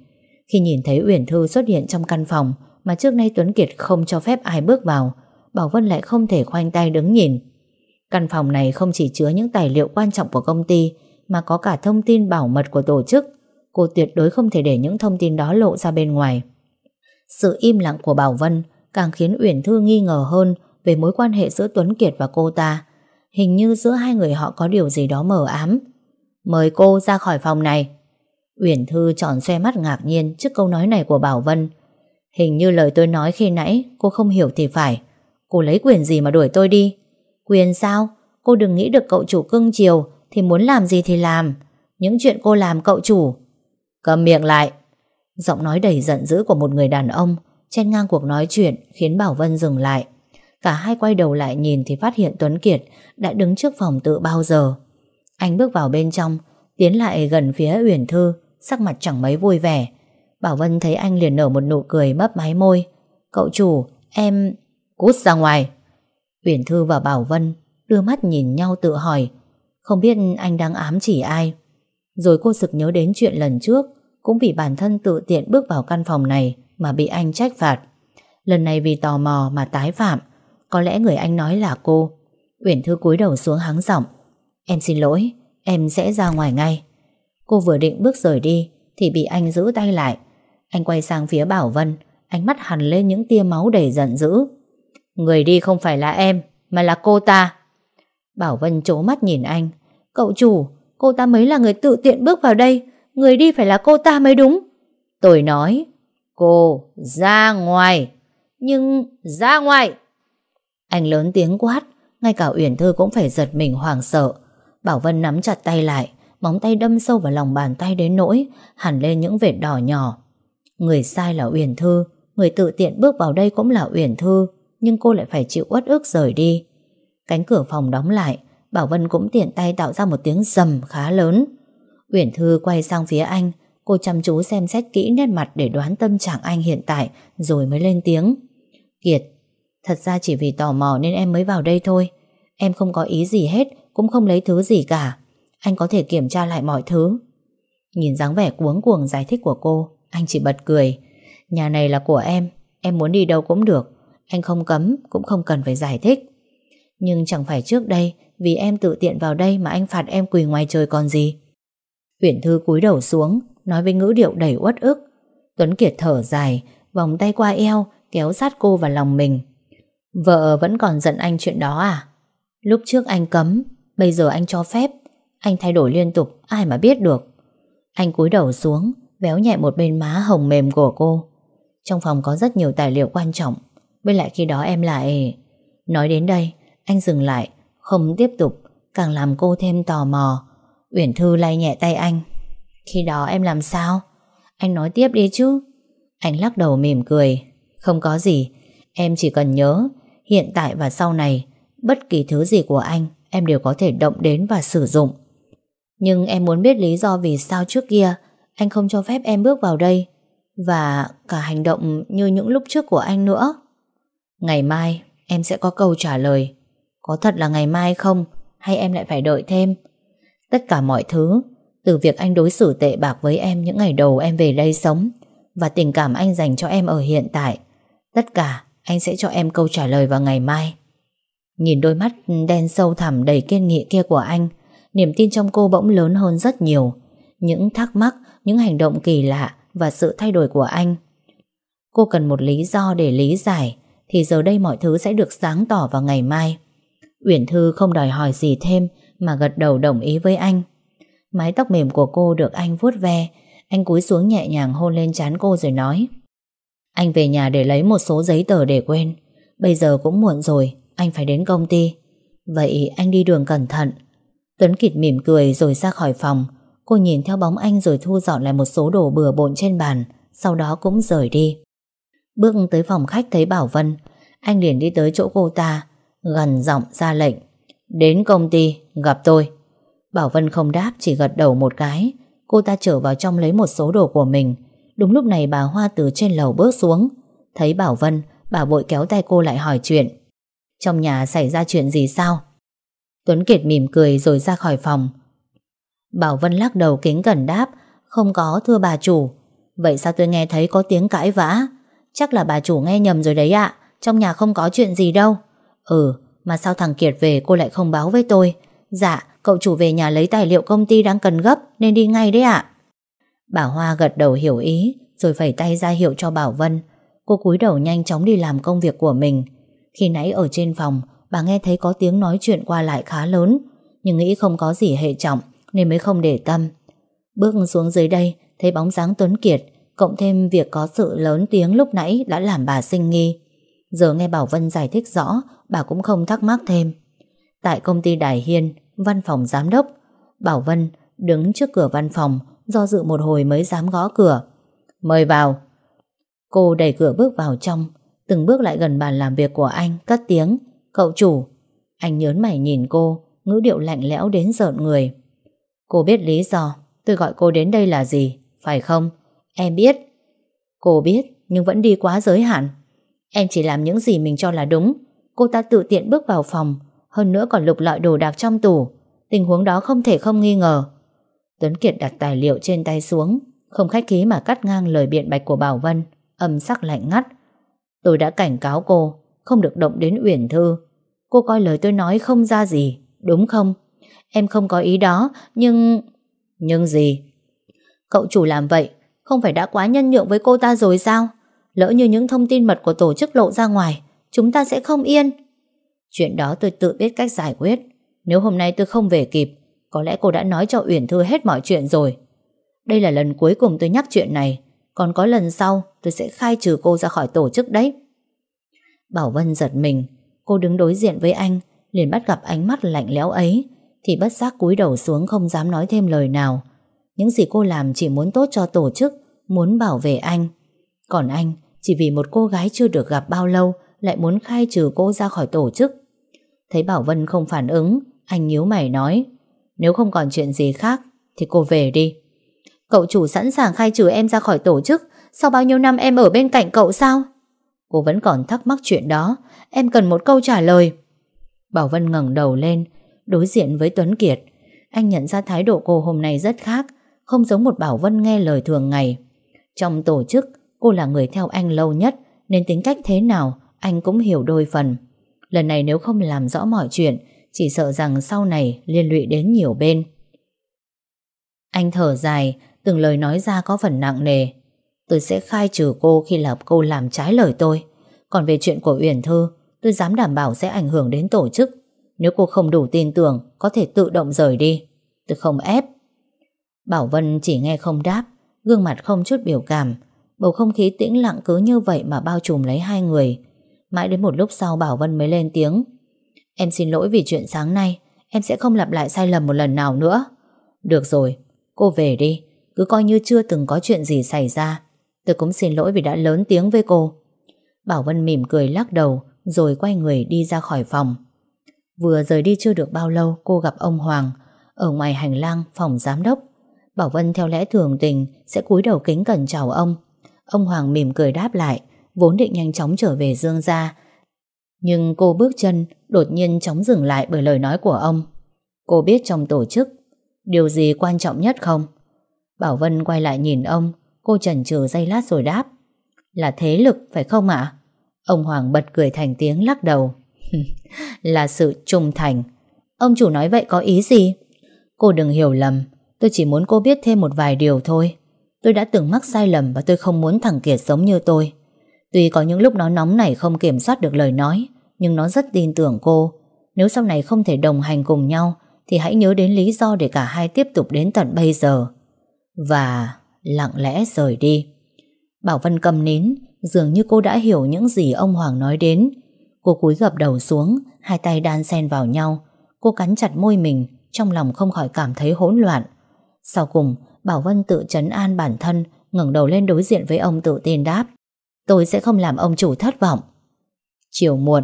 Khi nhìn thấy Uyển Thư xuất hiện trong căn phòng, Mà trước nay Tuấn Kiệt không cho phép ai bước vào, Bảo Vân lại không thể khoanh tay đứng nhìn. Căn phòng này không chỉ chứa những tài liệu quan trọng của công ty, Mà có cả thông tin bảo mật của tổ chức. Cô tuyệt đối không thể để những thông tin đó lộ ra bên ngoài. Sự im lặng của Bảo Vân Càng khiến Uyển Thư nghi ngờ hơn về mối quan hệ giữa Tuấn Kiệt và cô ta. Hình như giữa hai người họ có điều gì đó mờ ám. Mời cô ra khỏi phòng này. Uyển Thư tròn xe mắt ngạc nhiên Trước câu nói này của Bảo Vân. Hình như lời tôi nói khi nãy Cô không hiểu thì phải. Cô lấy quyền gì mà đuổi tôi đi? Quyền sao? Cô đừng nghĩ được cậu chủ cưng chiều Thì muốn làm gì thì làm. Những chuyện cô làm cậu chủ. Cầm miệng lại. Giọng nói đầy giận dữ của một người đàn ông, Chen ngang cuộc nói chuyện Khiến Bảo Vân dừng lại. Cả hai quay đầu lại nhìn thì phát hiện Tuấn Kiệt Đã đứng trước phòng tự bao giờ. Anh bước vào bên trong Tiến lại gần phía Uyển Thư Sắc mặt chẳng mấy vui vẻ. Bảo Vân thấy anh liền nở một nụ cười mấp máy môi. Cậu chủ, em... Cút ra ngoài. Uyển Thư và Bảo Vân Đưa mắt nhìn nhau tự hỏi Không biết anh đang ám chỉ ai? Rồi cô sực nhớ đến chuyện lần trước Cũng vì bản thân tự tiện bước vào căn phòng này Mà bị anh trách phạt. Lần này vì tò mò mà tái phạm có lẽ người anh nói là cô. Uyển Thư cúi đầu xuống hắng giọng. Em xin lỗi Em sẽ ra ngoài ngay. Cô vừa định bước rời đi Thì bị anh giữ tay lại. Anh quay sang phía Bảo Vân Ánh mắt hằn lên những tia máu đầy giận dữ. Người đi không phải là em Mà là cô ta. Bảo Vân trố mắt nhìn anh. Cậu chủ, cô ta mới là người tự tiện bước vào đây. Người đi phải là cô ta mới đúng. Tôi nói Cô ra ngoài. Nhưng ra ngoài anh lớn tiếng quát Ngay cả Uyển Thư cũng phải giật mình hoảng sợ Bảo Vân nắm chặt tay lại Móng tay đâm sâu vào lòng bàn tay đến nỗi Hẳn lên những vệt đỏ nhỏ Người sai là Uyển Thư Người tự tiện bước vào đây cũng là Uyển Thư nhưng cô lại phải chịu uất ức rời đi. Cánh cửa phòng đóng lại, Bảo Vân cũng tiện tay tạo ra một tiếng rầm khá lớn. Uyển Thư quay sang phía anh, cô chăm chú xem xét kỹ nét mặt để đoán tâm trạng anh hiện tại, rồi mới lên tiếng. Kiệt, thật ra chỉ vì tò mò nên em mới vào đây thôi. Em không có ý gì hết, cũng không lấy thứ gì cả. Anh có thể kiểm tra lại mọi thứ. Nhìn dáng vẻ cuống cuồng giải thích của cô, anh chỉ bật cười. Nhà này là của em, em muốn đi đâu cũng được. Anh không cấm cũng không cần phải giải thích Nhưng chẳng phải trước đây Vì em tự tiện vào đây mà anh phạt em quỳ ngoài trời còn gì Uyển Thư cúi đầu xuống Nói với ngữ điệu đầy uất ức Tuấn Kiệt thở dài Vòng tay qua eo Kéo sát cô vào lòng mình Vợ vẫn còn giận anh chuyện đó à? Lúc trước anh cấm Bây giờ anh cho phép. Anh thay đổi liên tục ai mà biết được. Anh cúi đầu xuống Véo nhẹ một bên má hồng mềm của cô. Trong phòng có rất nhiều tài liệu quan trọng với lại khi đó em lại... Nói đến đây, Anh dừng lại Không tiếp tục Càng làm cô thêm tò mò. Uyển Thư lay nhẹ tay anh. Khi đó em làm sao? Anh nói tiếp đi chứ. Anh lắc đầu mỉm cười. Không có gì Em chỉ cần nhớ Hiện tại và sau này, Bất kỳ thứ gì của anh, Em đều có thể động đến và sử dụng. Nhưng em muốn biết lý do vì sao trước kia, Anh không cho phép em bước vào đây, Và cả hành động như những lúc trước của anh nữa. Ngày mai, Em sẽ có câu trả lời. Có thật là ngày mai không? Hay em lại phải đợi thêm? Tất cả mọi thứ, Từ việc anh đối xử tệ bạc với em Những ngày đầu em về đây sống, Và tình cảm anh dành cho em ở hiện tại, Tất cả anh sẽ cho em câu trả lời vào ngày mai. Nhìn đôi mắt đen sâu thẳm đầy kiên nghị kia của anh, Niềm tin trong cô bỗng lớn hơn rất nhiều. Những thắc mắc, Những hành động kỳ lạ Và sự thay đổi của anh. Cô cần một lý do để lý giải, Thì giờ đây mọi thứ sẽ được sáng tỏ vào ngày mai. Uyển Thư không đòi hỏi gì thêm Mà gật đầu đồng ý với anh. Mái tóc mềm của cô được anh vuốt ve, Anh cúi xuống nhẹ nhàng hôn lên trán cô rồi nói. Anh về nhà để lấy một số giấy tờ để quên. Bây giờ cũng muộn rồi, Anh phải đến công ty. Vậy anh đi đường cẩn thận. Tuấn Kiệt mỉm cười rồi ra khỏi phòng. Cô nhìn theo bóng anh rồi thu dọn lại một số đồ bừa bộn trên bàn, Sau đó cũng rời đi. Bước tới phòng khách thấy Bảo Vân, Anh liền đi tới chỗ cô ta, Gần giọng ra lệnh, Đến công ty, gặp tôi. Bảo Vân không đáp, chỉ gật đầu một cái. Cô ta trở vào trong lấy một số đồ của mình Đúng lúc này bà Hoa từ trên lầu bước xuống. Thấy Bảo Vân, Bà vội kéo tay cô lại hỏi chuyện. Trong nhà xảy ra chuyện gì sao? Tuấn Kiệt mỉm cười rồi ra khỏi phòng. Bảo Vân lắc đầu kính cẩn đáp, Không có, thưa bà chủ. Vậy sao tôi nghe thấy có tiếng cãi vã? Chắc là bà chủ nghe nhầm rồi đấy ạ. Trong nhà không có chuyện gì đâu. Ừ mà sao thằng Kiệt về cô lại không báo với tôi? Dạ cậu chủ về nhà lấy tài liệu công ty đang cần gấp Nên đi ngay đấy ạ. Bà Hoa gật đầu hiểu ý, Rồi vẩy tay ra hiệu cho Bảo Vân. Cô cúi đầu nhanh chóng đi làm công việc của mình. Khi nãy ở trên phòng, Bà nghe thấy có tiếng nói chuyện qua lại khá lớn, Nhưng nghĩ không có gì hệ trọng Nên mới không để tâm. Bước xuống dưới đây, Thấy bóng dáng Tuấn Kiệt, Cộng thêm việc có sự lớn tiếng lúc nãy Đã làm bà sinh nghi. Giờ nghe Bảo Vân giải thích rõ, Bà cũng không thắc mắc thêm. Tại công ty Đài Hiên, Văn phòng giám đốc, Bảo Vân đứng trước cửa văn phòng Do dự một hồi mới dám gõ cửa. Mời vào. Cô đẩy cửa bước vào trong, Từng bước lại gần bàn làm việc của anh, Cất tiếng, Cậu chủ. Anh nhớn mày nhìn cô, Ngữ điệu lạnh lẽo đến giận người. Cô biết lý do, Tôi gọi cô đến đây là gì, Phải không? Em biết. Cô biết, nhưng vẫn đi quá giới hạn. Em chỉ làm những gì mình cho là đúng. Cô ta tự tiện bước vào phòng, Hơn nữa còn lục lọi đồ đạc trong tủ. Tình huống đó không thể không nghi ngờ. Tuấn Kiệt đặt tài liệu trên tay xuống. Không khách khí mà cắt ngang lời biện bạch của Bảo Vân, Âm sắc lạnh ngắt. Tôi đã cảnh cáo cô, Không được động đến Uyển Thư. Cô coi lời tôi nói không ra gì, Đúng không? Em không có ý đó, Nhưng Nhưng gì? Cậu chủ làm vậy, Không phải đã quá nhân nhượng với cô ta rồi sao? Lỡ như những thông tin mật của tổ chức lộ ra ngoài, Chúng ta sẽ không yên. Chuyện đó tôi tự biết cách giải quyết. Nếu hôm nay tôi không về kịp có lẽ cô đã nói cho Uyển Thư hết mọi chuyện rồi. Đây là lần cuối cùng tôi nhắc chuyện này. Còn có lần sau tôi sẽ khai trừ cô ra khỏi tổ chức đấy. Bảo Vân giật mình. Cô đứng đối diện với anh liền bắt gặp ánh mắt lạnh lẽo ấy Thì bất giác cúi đầu xuống không dám nói thêm lời nào. Những gì cô làm chỉ muốn tốt cho tổ chức Muốn bảo vệ anh. Còn anh chỉ vì một cô gái chưa được gặp bao lâu lại muốn khai trừ cô ra khỏi tổ chức. Thấy Bảo Vân không phản ứng, anh nhíu mày nói, nếu không còn chuyện gì khác, thì cô về đi. Cậu chủ sẵn sàng khai trừ em ra khỏi tổ chức, sau bao nhiêu năm em ở bên cạnh cậu sao? Cô vẫn còn thắc mắc chuyện đó, em cần một câu trả lời. Bảo Vân ngẩng đầu lên, đối diện với Tuấn Kiệt. Anh nhận ra thái độ cô hôm nay rất khác, không giống một Bảo Vân nghe lời thường ngày. Trong tổ chức, cô là người theo anh lâu nhất, nên tính cách thế nào anh cũng hiểu đôi phần. Lần này nếu không làm rõ mọi chuyện, chỉ sợ rằng sau này liên lụy đến nhiều bên. Anh thở dài, từng lời nói ra có phần nặng nề. Tôi sẽ khai trừ cô khi lập cô làm trái lời tôi. Còn về chuyện của Uyển Thư, tôi dám đảm bảo sẽ ảnh hưởng đến tổ chức. Nếu cô không đủ tin tưởng, có thể tự động rời đi. Tôi không ép. Bảo Vân chỉ nghe không đáp, gương mặt không chút biểu cảm. Bầu không khí tĩnh lặng cứ như vậy mà bao trùm lấy hai người. Mãi đến một lúc sau Bảo Vân mới lên tiếng Em xin lỗi vì chuyện sáng nay. Em sẽ không lặp lại sai lầm một lần nào nữa. Được rồi, cô về đi. Cứ coi như chưa từng có chuyện gì xảy ra. Tôi cũng xin lỗi vì đã lớn tiếng với cô. Bảo Vân mỉm cười lắc đầu Rồi quay người đi ra khỏi phòng. Vừa rời đi chưa được bao lâu Cô gặp ông Hoàng. Ở ngoài hành lang phòng giám đốc. Bảo Vân theo lẽ thường tình Sẽ cúi đầu kính cẩn chào ông. Ông Hoàng mỉm cười đáp lại Vốn định nhanh chóng trở về Dương gia nhưng cô bước chân Đột nhiên chóng dừng lại bởi lời nói của ông. Cô biết trong tổ chức Điều gì quan trọng nhất không? Bảo Vân quay lại nhìn ông, Cô chần chừ giây lát rồi đáp, Là thế lực, phải không ạ? Ông Hoàng bật cười thành tiếng lắc đầu Là sự trung thành. Ông chủ nói vậy có ý gì? Cô đừng hiểu lầm, Tôi chỉ muốn cô biết thêm một vài điều thôi. Tôi đã từng mắc sai lầm Và tôi không muốn thằng Kiệt sống như tôi. Tuy có những lúc nó nóng nảy không kiểm soát được lời nói, Nhưng nó rất tin tưởng cô. Nếu sau này không thể đồng hành cùng nhau, Thì hãy nhớ đến lý do để cả hai tiếp tục đến tận bây giờ. Và lặng lẽ rời đi. Bảo Vân cầm nín, Dường như cô đã hiểu những gì ông Hoàng nói đến. Cô cúi gập đầu xuống, Hai tay đan xen vào nhau. Cô cắn chặt môi mình, Trong lòng không khỏi cảm thấy hỗn loạn. Sau cùng, Bảo Vân tự chấn an bản thân, ngẩng đầu lên đối diện với ông tự tin đáp. Tôi sẽ không làm ông chủ thất vọng. Chiều muộn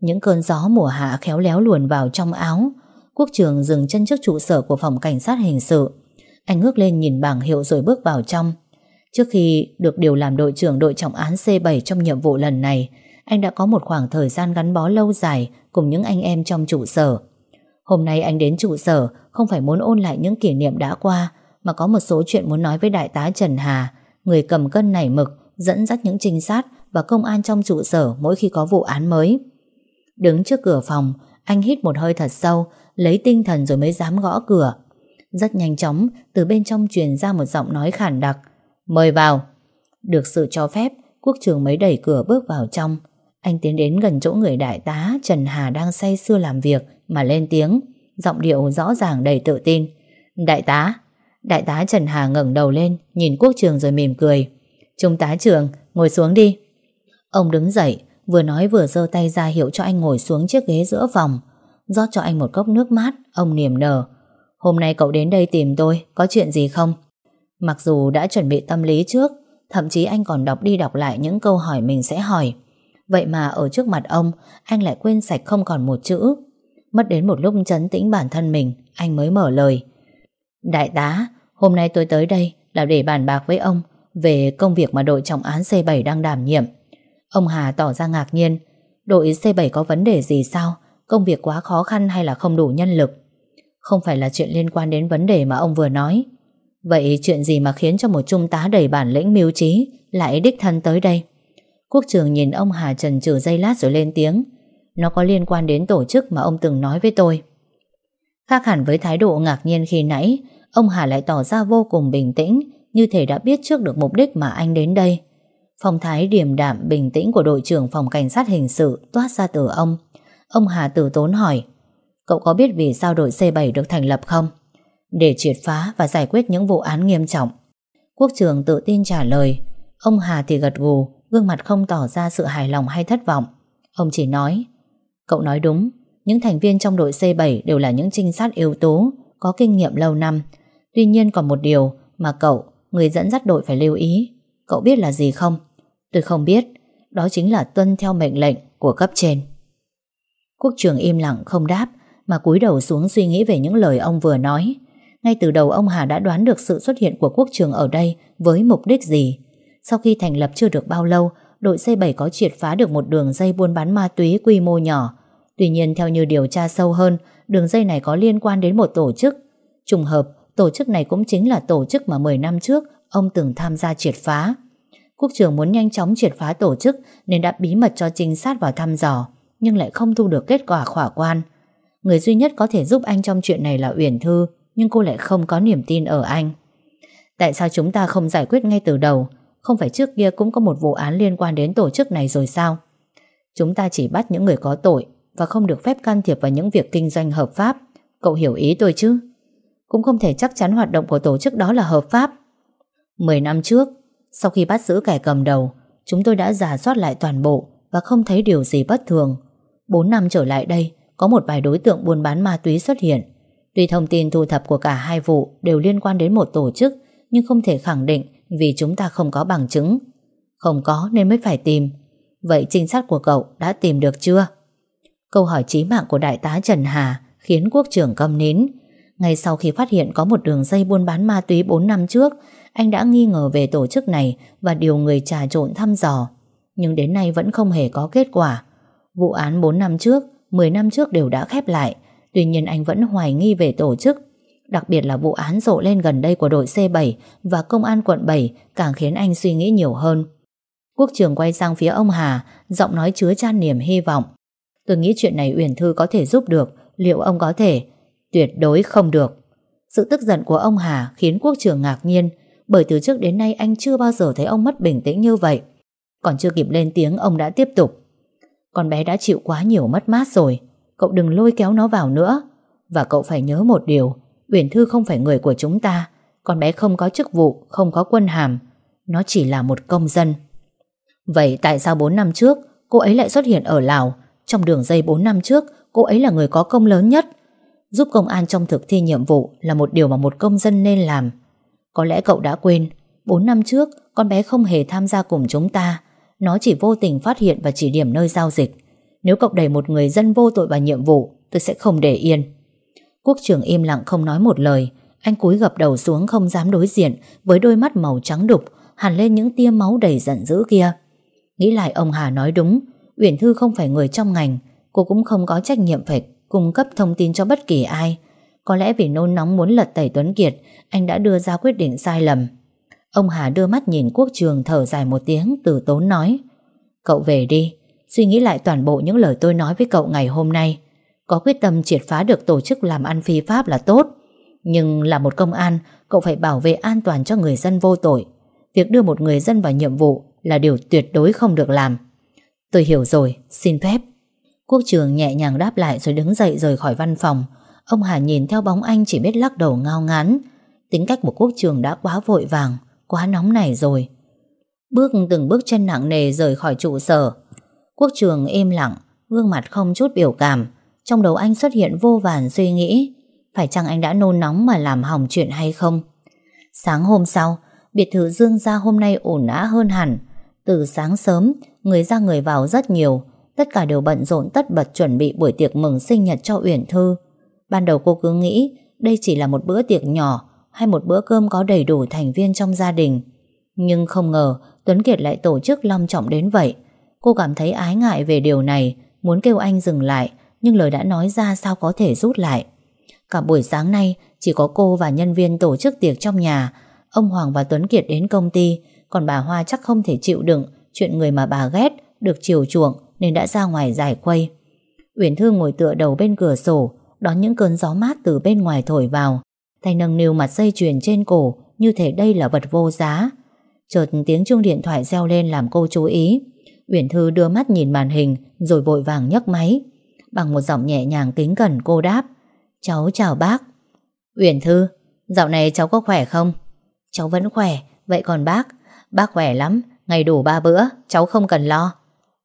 Những cơn gió mùa hạ khéo léo luồn vào trong áo. Quốc trường dừng chân trước trụ sở của phòng cảnh sát hình sự. Anh ngước lên nhìn bảng hiệu rồi bước vào trong. Trước khi được điều làm đội trưởng đội trọng án C7 trong nhiệm vụ lần này anh đã có một khoảng thời gian gắn bó lâu dài cùng những anh em trong trụ sở. Hôm nay anh đến trụ sở không phải muốn ôn lại những kỷ niệm đã qua mà có một số chuyện muốn nói với đại tá Trần Hà, người cầm cân nảy mực dẫn dắt những trinh sát và công an trong trụ sở mỗi khi có vụ án mới. Đứng trước cửa phòng, anh hít một hơi thật sâu, lấy tinh thần rồi mới dám gõ cửa. Rất nhanh chóng, từ bên trong truyền ra một giọng nói khản đặc. Mời vào. Được sự cho phép, quốc trường mới đẩy cửa bước vào trong. Anh tiến đến gần chỗ người đại tá Trần Hà đang say sưa làm việc mà lên tiếng, giọng điệu rõ ràng đầy tự tin. Đại tá, đại tá Trần Hà ngẩng đầu lên, nhìn quốc trường rồi mỉm cười. Trung tá trường, ngồi xuống đi. Ông đứng dậy, vừa nói vừa giơ tay ra hiệu cho anh ngồi xuống chiếc ghế giữa phòng. rót cho anh một cốc nước mát, ông niềm nở. Hôm nay cậu đến đây tìm tôi, có chuyện gì không? Mặc dù đã chuẩn bị tâm lý trước, thậm chí anh còn đọc đi đọc lại những câu hỏi mình sẽ hỏi. Vậy mà ở trước mặt ông Anh lại quên sạch không còn một chữ Mất đến một lúc chấn tĩnh bản thân mình Anh mới mở lời Đại tá, hôm nay tôi tới đây Là để bàn bạc với ông về công việc mà đội trọng án C7 đang đảm nhiệm. Ông Hà tỏ ra ngạc nhiên, Đội C7 có vấn đề gì sao? Công việc quá khó khăn hay là không đủ nhân lực? Không phải là chuyện liên quan đến vấn đề mà ông vừa nói. Vậy chuyện gì mà khiến cho một trung tá đầy bản lĩnh mưu trí Lại đích thân tới đây? Quốc trường nhìn ông Hà trần trừ dây lát rồi lên tiếng. Nó có liên quan đến tổ chức mà ông từng nói với tôi. Khác hẳn với thái độ ngạc nhiên khi nãy, Ông Hà lại tỏ ra vô cùng bình tĩnh như thể đã biết trước được mục đích mà anh đến đây. Phong thái điềm đạm, bình tĩnh của đội trưởng phòng cảnh sát hình sự toát ra từ ông. Ông Hà tử tốn hỏi, Cậu có biết vì sao đội C7 được thành lập không? Để triệt phá và giải quyết những vụ án nghiêm trọng. Quốc trường tự tin trả lời, Ông Hà thì gật gù, Gương mặt không tỏ ra sự hài lòng hay thất vọng. Ông chỉ nói, Cậu nói đúng, Những thành viên trong đội C7 đều là những trinh sát yếu tố, Có kinh nghiệm lâu năm. Tuy nhiên còn một điều mà cậu Người dẫn dắt đội phải lưu ý. Cậu biết là gì không? Tôi không biết. Đó chính là tuân theo mệnh lệnh của cấp trên. Quốc trường im lặng không đáp Mà cúi đầu xuống suy nghĩ về những lời ông vừa nói. Ngay từ đầu ông Hà đã đoán được sự xuất hiện của quốc trường ở đây Với mục đích gì. Sau khi thành lập chưa được bao lâu, đội C7 có triệt phá được một đường dây buôn bán ma túy quy mô nhỏ. Tuy nhiên theo như điều tra sâu hơn, đường dây này có liên quan đến một tổ chức. Trùng hợp, tổ chức này cũng chính là tổ chức mà 10 năm trước ông từng tham gia triệt phá. Quốc trưởng muốn nhanh chóng triệt phá tổ chức nên đã bí mật cho trinh sát vào thăm dò, nhưng lại không thu được kết quả khả quan. Người duy nhất có thể giúp anh trong chuyện này là Uyển Thư, nhưng cô lại không có niềm tin ở anh. Tại sao chúng ta không giải quyết ngay từ đầu không phải trước kia cũng có một vụ án liên quan đến tổ chức này rồi sao? Chúng ta chỉ bắt những người có tội và không được phép can thiệp vào những việc kinh doanh hợp pháp. Cậu hiểu ý tôi chứ? Cũng không thể chắc chắn hoạt động của tổ chức đó là hợp pháp. Mười năm trước, sau khi bắt giữ kẻ cầm đầu, chúng tôi đã giả soát lại toàn bộ và không thấy điều gì bất thường. Bốn năm trở lại đây, có một vài đối tượng buôn bán ma túy xuất hiện. Tuy thông tin thu thập của cả hai vụ đều liên quan đến một tổ chức, nhưng không thể khẳng định vì chúng ta không có bằng chứng. Không có nên mới phải tìm. Vậy trinh sát của cậu đã tìm được chưa? Câu hỏi chí mạng của đại tá Trần Hà khiến quốc trưởng câm nín. Ngay sau khi phát hiện có một đường dây buôn bán ma túy 4 năm trước, anh đã nghi ngờ về tổ chức này và điều người trà trộn thăm dò. Nhưng đến nay vẫn không hề có kết quả. Vụ án 4 năm trước, 10 năm trước đều đã khép lại. Tuy nhiên anh vẫn hoài nghi về tổ chức. Đặc biệt là vụ án rộ lên gần đây của đội C7 và công an quận 7 càng khiến anh suy nghĩ nhiều hơn. Quốc trưởng quay sang phía ông Hà, giọng nói chứa chan niềm hy vọng. Tôi nghĩ chuyện này Uyển Thư có thể giúp được, liệu ông có thể? Tuyệt đối không được. Sự tức giận của ông Hà khiến quốc trưởng ngạc nhiên, bởi từ trước đến nay anh chưa bao giờ thấy ông mất bình tĩnh như vậy. Còn chưa kịp lên tiếng ông đã tiếp tục. Con bé đã chịu quá nhiều mất mát rồi, cậu đừng lôi kéo nó vào nữa. Và cậu phải nhớ một điều, Uyển Thư không phải người của chúng ta, con bé không có chức vụ, không có quân hàm, nó chỉ là một công dân. Vậy tại sao 4 năm trước cô ấy lại xuất hiện ở Lào? Trong đường dây 4 năm trước, cô ấy là người có công lớn nhất. Giúp công an trong thực thi nhiệm vụ là một điều mà một công dân nên làm. Có lẽ cậu đã quên, 4 năm trước con bé không hề tham gia cùng chúng ta. Nó chỉ vô tình phát hiện và chỉ điểm nơi giao dịch. Nếu cậu đẩy một người dân vô tội vào nhiệm vụ, tôi sẽ không để yên. Quốc trưởng im lặng không nói một lời. Anh cúi gập đầu xuống không dám đối diện với đôi mắt màu trắng đục hẳn lên những tia máu đầy giận dữ kia. Nghĩ lại ông Hà nói đúng, Uyển Thư không phải người trong ngành, cô cũng không có trách nhiệm phải cung cấp thông tin cho bất kỳ ai. Có lẽ vì nôn nóng muốn lật tẩy Tuấn Kiệt, anh đã đưa ra quyết định sai lầm. Ông Hà đưa mắt nhìn quốc trường thở dài một tiếng từ tốn nói Cậu về đi, suy nghĩ lại toàn bộ những lời tôi nói với cậu ngày hôm nay. Có quyết tâm triệt phá được tổ chức làm ăn phi pháp là tốt. Nhưng là một công an, cậu phải bảo vệ an toàn cho người dân vô tội. Việc đưa một người dân vào nhiệm vụ là điều tuyệt đối không được làm. Tôi hiểu rồi, xin phép. Quốc trường nhẹ nhàng đáp lại rồi đứng dậy rời khỏi văn phòng. Ông Hà nhìn theo bóng anh chỉ biết lắc đầu ngao ngán. Tính cách của quốc trường đã quá vội vàng, quá nóng nảy rồi. Bước từng bước chân nặng nề rời khỏi trụ sở. Quốc trường im lặng, gương mặt không chút biểu cảm. Trong đầu anh xuất hiện vô vàn suy nghĩ. Phải chăng anh đã nôn nóng mà làm hỏng chuyện hay không? Sáng hôm sau, biệt thự Dương gia hôm nay ổn ã hơn hẳn. Từ sáng sớm, người ra người vào rất nhiều, tất cả đều bận rộn tất bật chuẩn bị buổi tiệc mừng sinh nhật cho Uyển Thư. Ban đầu cô cứ nghĩ đây chỉ là một bữa tiệc nhỏ hay một bữa cơm có đầy đủ thành viên trong gia đình. Nhưng không ngờ Tuấn Kiệt lại tổ chức long trọng đến vậy. Cô cảm thấy ái ngại về điều này, muốn kêu anh dừng lại, nhưng lời đã nói ra sao có thể rút lại. Cả buổi sáng nay, chỉ có cô và nhân viên tổ chức tiệc trong nhà, ông Hoàng và Tuấn Kiệt đến công ty, còn bà Hoa chắc không thể chịu đựng chuyện người mà bà ghét được chiều chuộng nên đã ra ngoài giải quây. Uyển Thư ngồi tựa đầu bên cửa sổ, đón những cơn gió mát từ bên ngoài thổi vào. Tay nâng niu mặt dây chuyền trên cổ như thể đây là vật vô giá. Chợt tiếng chuông điện thoại reo lên làm cô chú ý. Uyển Thư đưa mắt nhìn màn hình rồi vội vàng nhấc máy. Bằng một giọng nhẹ nhàng kính cẩn cô đáp Cháu chào bác Uyển Thư, dạo này cháu có khỏe không? Cháu vẫn khỏe, vậy còn bác? Bác khỏe lắm, ngày đủ ba bữa, cháu không cần lo.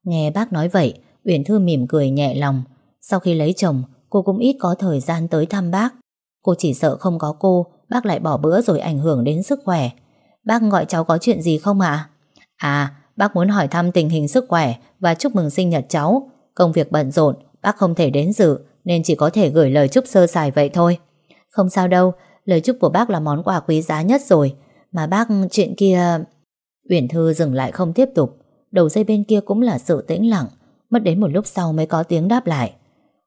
Nghe bác nói vậy, Uyển Thư mỉm cười nhẹ lòng. Sau khi lấy chồng, cô cũng ít có thời gian tới thăm bác. Cô chỉ sợ không có cô, bác lại bỏ bữa rồi ảnh hưởng đến sức khỏe. Bác gọi cháu có chuyện gì không ạ? À? bác muốn hỏi thăm tình hình sức khỏe và chúc mừng sinh nhật cháu. Công việc bận rộn, bác không thể đến dự, nên chỉ có thể gửi lời chúc sơ sài vậy thôi. Không sao đâu, lời chúc của bác là món quà quý giá nhất rồi. Mà bác chuyện kia... Uyển Thư dừng lại không tiếp tục Đầu dây bên kia cũng là sự tĩnh lặng, Mất đến một lúc sau mới có tiếng đáp lại.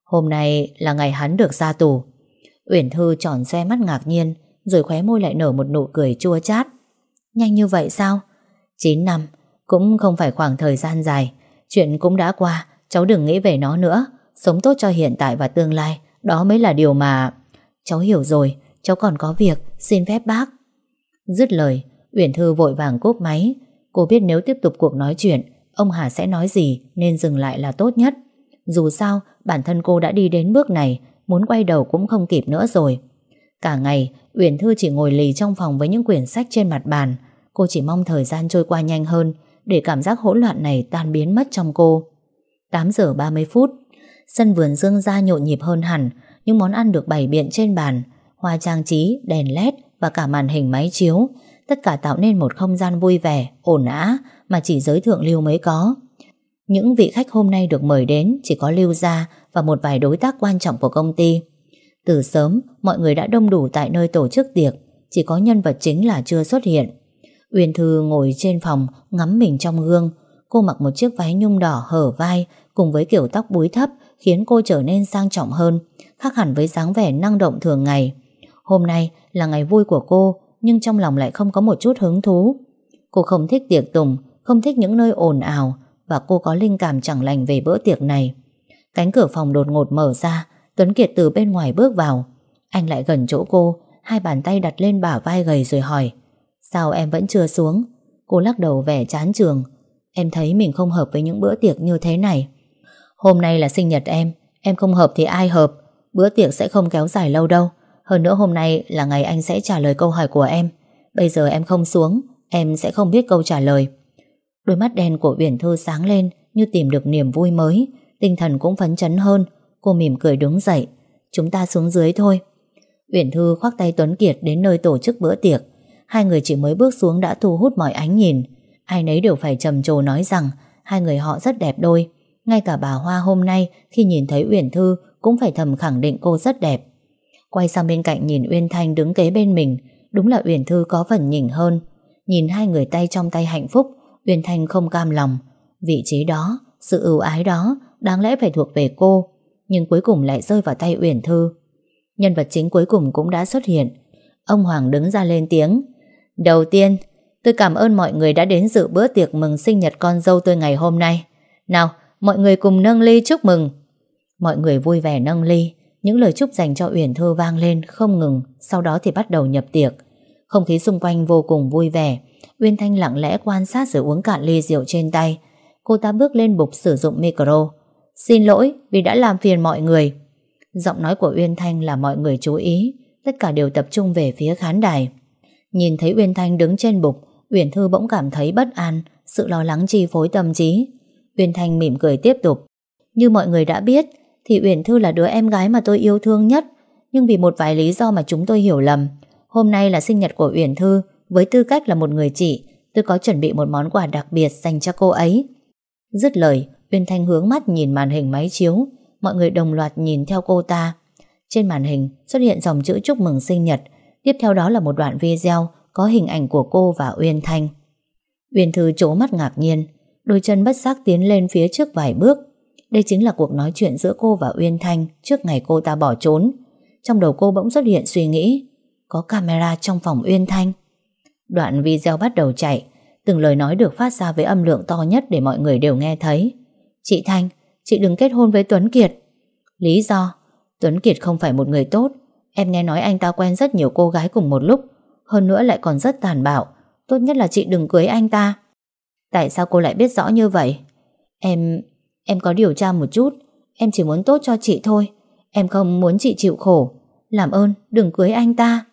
Hôm nay là ngày hắn được ra tù. Uyển Thư tròn xe mắt ngạc nhiên, Rồi khóe môi lại nở một nụ cười chua chát. Nhanh như vậy sao? 9 năm, Cũng không phải khoảng thời gian dài. Chuyện cũng đã qua, Cháu đừng nghĩ về nó nữa. Sống tốt cho hiện tại và tương lai, Đó mới là điều mà Cháu hiểu rồi, Cháu còn có việc, Xin phép bác. Dứt lời, Uyển Thư vội vàng cúp máy. Cô biết nếu tiếp tục cuộc nói chuyện Ông Hà sẽ nói gì nên dừng lại là tốt nhất. Dù sao bản thân cô đã đi đến bước này Muốn quay đầu cũng không kịp nữa rồi. Cả ngày Uyển Thư chỉ ngồi lì trong phòng với những quyển sách trên mặt bàn. Cô chỉ mong thời gian trôi qua nhanh hơn Để cảm giác hỗn loạn này tan biến mất trong cô. 8 giờ 30 phút Sân vườn dương ra nhộn nhịp hơn hẳn Những món ăn được bày biện trên bàn Hoa trang trí, đèn led Và cả màn hình máy chiếu. Tất cả tạo nên một không gian vui vẻ, ổn ã Mà chỉ giới thượng lưu mới có. Những vị khách hôm nay được mời đến Chỉ có lưu gia Và một vài đối tác quan trọng của công ty. Từ sớm mọi người đã đông đủ tại nơi tổ chức tiệc Chỉ có nhân vật chính là chưa xuất hiện. Uyên Thư ngồi trên phòng Ngắm mình trong gương. Cô mặc một chiếc váy nhung đỏ hở vai Cùng với kiểu tóc búi thấp Khiến cô trở nên sang trọng hơn Khác hẳn với dáng vẻ năng động thường ngày. Hôm nay là ngày vui của cô nhưng trong lòng lại không có một chút hứng thú. Cô không thích tiệc tùng, Không thích những nơi ồn ào, Và cô có linh cảm chẳng lành về bữa tiệc này. Cánh cửa phòng đột ngột mở ra, Tuấn Kiệt từ bên ngoài bước vào. Anh lại gần chỗ cô, Hai bàn tay đặt lên bả vai gầy rồi hỏi, Sao em vẫn chưa xuống? Cô lắc đầu vẻ chán trường Em thấy mình không hợp với những bữa tiệc như thế này. Hôm nay là sinh nhật em Em không hợp thì ai hợp? Bữa tiệc sẽ không kéo dài lâu đâu. Hơn nữa hôm nay là ngày anh sẽ trả lời câu hỏi của em. Bây giờ em không xuống, Em sẽ không biết câu trả lời. Đôi mắt đen của Uyển Thư sáng lên Như tìm được niềm vui mới. Tinh thần cũng phấn chấn hơn. Cô mỉm cười đứng dậy. Chúng ta xuống dưới thôi. Uyển Thư khoác tay Tuấn Kiệt đến nơi tổ chức bữa tiệc. Hai người chỉ mới bước xuống đã thu hút mọi ánh nhìn. Ai nấy đều phải trầm trồ nói rằng Hai người họ rất đẹp đôi. Ngay cả bà Hoa hôm nay Khi nhìn thấy Uyển Thư Cũng phải thầm khẳng định cô rất đẹp. Quay sang bên cạnh nhìn Uyên Thanh đứng kế bên mình Đúng là Uyển Thư có phần nhỉnh hơn Nhìn hai người tay trong tay hạnh phúc Uyên Thanh không cam lòng Vị trí đó, sự ưu ái đó Đáng lẽ phải thuộc về cô Nhưng cuối cùng lại rơi vào tay Uyển Thư Nhân vật chính cuối cùng cũng đã xuất hiện Ông Hoàng đứng ra lên tiếng Đầu tiên Tôi cảm ơn mọi người đã đến dự bữa tiệc mừng sinh nhật con dâu tôi ngày hôm nay. Nào, mọi người cùng nâng ly chúc mừng. Mọi người vui vẻ nâng ly. Những lời chúc dành cho Uyển Thư vang lên không ngừng, sau đó thì bắt đầu nhập tiệc. Không khí xung quanh vô cùng vui vẻ. Uyên Thanh lặng lẽ quan sát rồi uống cạn ly rượu trên tay. Cô ta bước lên bục sử dụng micro. Xin lỗi vì đã làm phiền mọi người. Giọng nói của Uyên Thanh là mọi người chú ý. Tất cả đều tập trung về phía khán đài. Nhìn thấy Uyên Thanh đứng trên bục, Uyển Thư bỗng cảm thấy bất an, sự lo lắng chi phối tâm trí. Uyên Thanh mỉm cười tiếp tục. Như mọi người đã biết, thì Uyển Thư là đứa em gái mà tôi yêu thương nhất. Nhưng vì một vài lý do mà chúng tôi hiểu lầm, hôm nay là sinh nhật của Uyển Thư, với tư cách là một người chị, tôi có chuẩn bị một món quà đặc biệt dành cho cô ấy. Dứt lời, Uyên Thanh hướng mắt nhìn màn hình máy chiếu, mọi người đồng loạt nhìn theo cô ta. Trên màn hình xuất hiện dòng chữ chúc mừng sinh nhật, tiếp theo đó là một đoạn video có hình ảnh của cô và Uyên Thanh. Uyên Thư trố mắt ngạc nhiên, đôi chân bất giác tiến lên phía trước vài bước. Đây chính là cuộc nói chuyện giữa cô và Uyên Thanh trước ngày cô ta bỏ trốn. Trong đầu cô bỗng xuất hiện suy nghĩ, có camera trong phòng Uyên Thanh. Đoạn video bắt đầu chạy, từng lời nói được phát ra với âm lượng to nhất để mọi người đều nghe thấy. Chị Thanh, chị đừng kết hôn với Tuấn Kiệt. Lý do, Tuấn Kiệt không phải một người tốt. Em nghe nói anh ta quen rất nhiều cô gái cùng một lúc. Hơn nữa lại còn rất tàn bạo Tốt nhất là chị đừng cưới anh ta Tại sao cô lại biết rõ như vậy Em Em có điều tra một chút. Em chỉ muốn tốt cho chị thôi. Em không muốn chị chịu khổ. Làm ơn đừng cưới anh ta.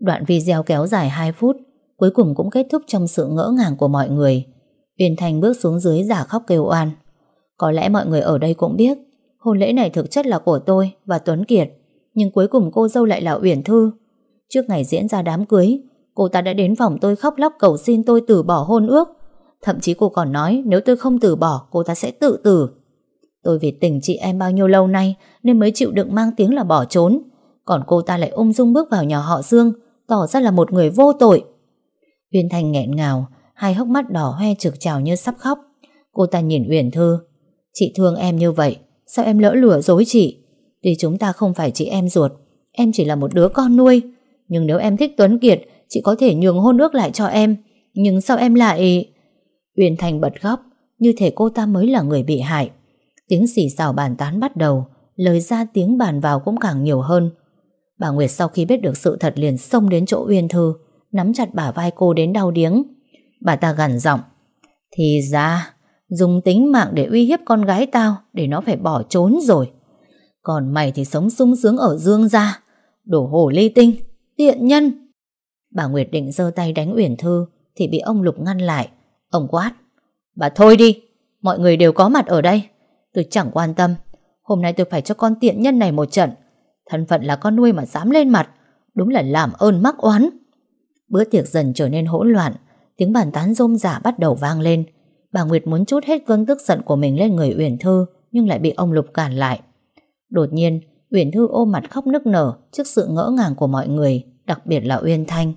Đoạn video kéo dài 2 phút Cuối cùng cũng kết thúc trong sự ngỡ ngàng của mọi người. Uyên Thành bước xuống dưới giả khóc kêu oan. Có lẽ mọi người ở đây cũng biết Hôn lễ này thực chất là của tôi và Tuấn Kiệt Nhưng cuối cùng cô dâu lại là Uyển Thư. Trước ngày diễn ra đám cưới, cô ta đã đến phòng tôi khóc lóc cầu xin tôi từ bỏ hôn ước. Thậm chí cô còn nói nếu tôi không từ bỏ, cô ta sẽ tự tử. Tôi vì tình chị em bao nhiêu lâu nay nên mới chịu đựng mang tiếng là bỏ trốn. Còn cô ta lại ung dung bước vào nhà họ Dương, tỏ ra là một người vô tội. Uyên Thành nghẹn ngào, hai hốc mắt đỏ hoe trực trào như sắp khóc. Cô ta nhìn Uyển Thư. Chị thương em như vậy, sao em lỡ lừa dối chị? Tuy chúng ta không phải chị em ruột, em chỉ là một đứa con nuôi. Nhưng nếu em thích Tuấn Kiệt Chị có thể nhường hôn ước lại cho em Nhưng sao em lại... Uyển Thành bật khóc Như thể cô ta mới là người bị hại Tiếng xì xào bàn tán bắt đầu, Lời ra tiếng bàn vào cũng càng nhiều hơn. Bà Nguyệt sau khi biết được sự thật liền xông đến chỗ Uyên Thư, Nắm chặt bả vai cô đến đau điếng. Bà ta gằn giọng, Thì ra, Dùng tính mạng để uy hiếp con gái tao Để nó phải bỏ trốn rồi. Còn mày thì sống sung sướng ở dương gia, Đổ hổ ly tinh, Tiện nhân. Bà Nguyệt định giơ tay đánh Uyển Thư Thì bị ông Lục ngăn lại. Ông quát, Bà thôi đi, Mọi người đều có mặt ở đây. Tôi chẳng quan tâm. Hôm nay tôi phải cho con tiện nhân này một trận. Thân phận là con nuôi mà dám lên mặt. Đúng là làm ơn mắc oán. Bữa tiệc dần trở nên hỗn loạn. Tiếng bàn tán rôm rả bắt đầu vang lên. Bà Nguyệt muốn chút hết cơn tức giận của mình lên người Uyển Thư Nhưng lại bị ông Lục cản lại. Đột nhiên Uyển Thư ôm mặt khóc nức nở Trước sự ngỡ ngàng của mọi người Đặc biệt là Uyên Thanh.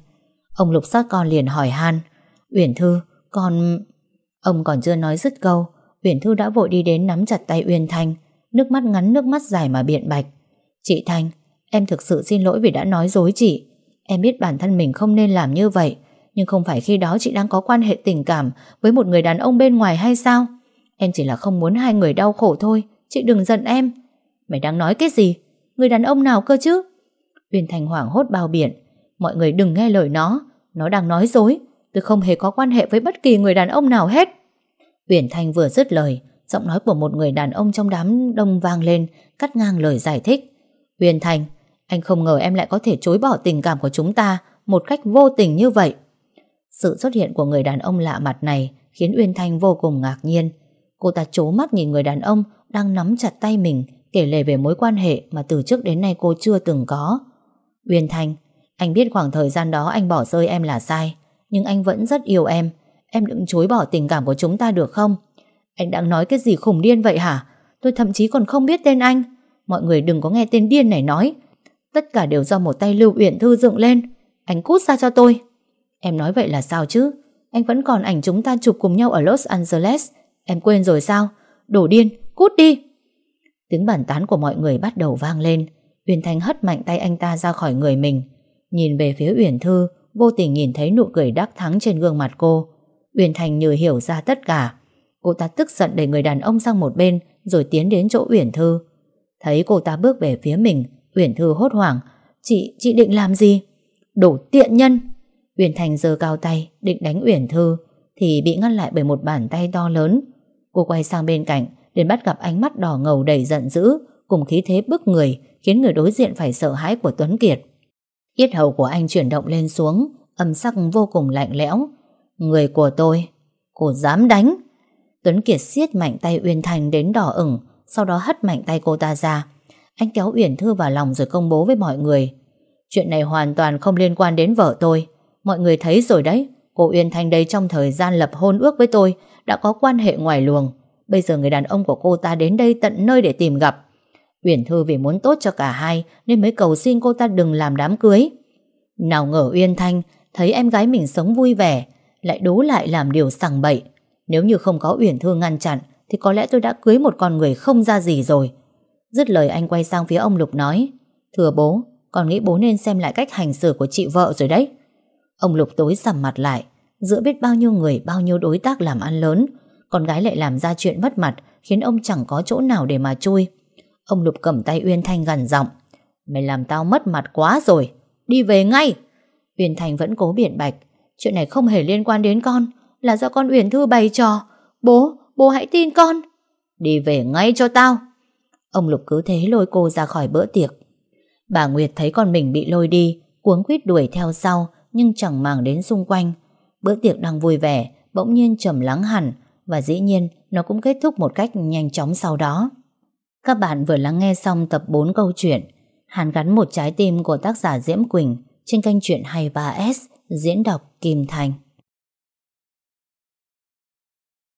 Ông Lục sát con liền hỏi han. Uyển Thư, con... Ông còn chưa nói dứt câu. Uyển Thư đã vội đi đến nắm chặt tay Uyên Thanh Nước mắt ngắn, nước mắt dài mà biện bạch. Chị Thanh Em thực sự xin lỗi vì đã nói dối chị. Em biết bản thân mình không nên làm như vậy, Nhưng không phải khi đó chị đang có quan hệ tình cảm Với một người đàn ông bên ngoài hay sao? Em chỉ là không muốn hai người đau khổ thôi. Chị đừng giận em. Mày đang nói cái gì? Người đàn ông nào cơ chứ? Uyên Thanh hoảng hốt bao biện. Mọi người đừng nghe lời nó. Nó đang nói dối. Tôi không hề có quan hệ với bất kỳ người đàn ông nào hết. Uyển Thanh vừa dứt lời, Giọng nói của một người đàn ông trong đám đông vang lên, Cắt ngang lời giải thích. Uyển Thanh, Anh không ngờ em lại có thể chối bỏ tình cảm của chúng ta Một cách vô tình như vậy. Sự xuất hiện của người đàn ông lạ mặt này Khiến Uyên Thanh vô cùng ngạc nhiên. Cô ta chố mắt nhìn người đàn ông Đang nắm chặt tay mình, Kể lể về mối quan hệ mà từ trước đến nay cô chưa từng có. Uyên Thanh, Anh biết khoảng thời gian đó anh bỏ rơi em là sai, Nhưng anh vẫn rất yêu em. Em đừng chối bỏ tình cảm của chúng ta được không? Anh đang nói cái gì khủng điên vậy hả? Tôi thậm chí còn không biết tên anh. Mọi người đừng có nghe tên điên này nói. Tất cả đều do một tay Lưu Uyển Thư dựng lên. Anh cút ra cho tôi. Em nói vậy là sao chứ? Anh vẫn còn ảnh chúng ta chụp cùng nhau ở Los Angeles. Em quên rồi sao? Đổ điên, cút đi. Tiếng bàn tán của mọi người bắt đầu vang lên. Uyển Thanh hất mạnh tay anh ta ra khỏi người mình. Nhìn về phía Uyển Thư Vô tình nhìn thấy nụ cười đắc thắng trên gương mặt cô. Uyển Thành như hiểu ra tất cả. Cô ta tức giận đẩy người đàn ông sang một bên Rồi tiến đến chỗ Uyển Thư. Thấy cô ta bước về phía mình Uyển Thư hốt hoảng Chị, chị định làm gì? Đổ tiện nhân. Uyển Thành giơ cao tay định đánh Uyển Thư Thì bị ngăn lại bởi một bàn tay to lớn. Cô quay sang bên cạnh đến bắt gặp ánh mắt đỏ ngầu đầy giận dữ Cùng khí thế bức người Khiến người đối diện phải sợ hãi của Tuấn Kiệt. Yết hầu của anh chuyển động lên xuống Âm sắc vô cùng lạnh lẽo. Người của tôi, Cô dám đánh. Tuấn Kiệt siết mạnh tay Uyên Thành đến đỏ ửng, Sau đó hất mạnh tay cô ta ra. Anh kéo Uyển Thư vào lòng rồi công bố với mọi người. Chuyện này hoàn toàn không liên quan đến vợ tôi. Mọi người thấy rồi đấy, Cô Uyên Thanh đây trong thời gian lập hôn ước với tôi Đã có quan hệ ngoài luồng. Bây giờ người đàn ông của cô ta đến đây tận nơi để tìm gặp. Uyển Thư vì muốn tốt cho cả hai Nên mới cầu xin cô ta đừng làm đám cưới. Nào ngờ Uyên Thanh Thấy em gái mình sống vui vẻ lại đố lại làm điều sằng bậy. Nếu như không có Uyển Thư ngăn chặn thì có lẽ tôi đã cưới một con người không ra gì rồi. Dứt lời anh quay sang phía ông Lục nói Thưa bố, con nghĩ bố nên xem lại cách hành xử của chị vợ rồi đấy. Ông Lục tối sầm mặt lại Giữa biết bao nhiêu người, bao nhiêu đối tác làm ăn lớn Con gái lại làm ra chuyện mất mặt Khiến ông chẳng có chỗ nào để mà chui Ông Lục cầm tay Uyên Thanh gần giọng Mày làm tao mất mặt quá rồi Đi về ngay Uyên Thanh vẫn cố biện bạch Chuyện này không hề liên quan đến con Là do con Uyển Thư bày trò. Bố, bố hãy tin con. Đi về ngay cho tao. Ông Lục cứ thế lôi cô ra khỏi bữa tiệc. Bà Nguyệt thấy con mình bị lôi đi Cuống quýt đuổi theo sau Nhưng chẳng màng đến xung quanh. Bữa tiệc đang vui vẻ Bỗng nhiên trầm lắng hẳn Và dĩ nhiên nó cũng kết thúc một cách nhanh chóng sau đó. Các bạn vừa lắng nghe xong tập 4 câu chuyện Hàn gắn một trái tim của tác giả Diễm Quỳnh trên kênh truyện 23S diễn đọc Kim Thành.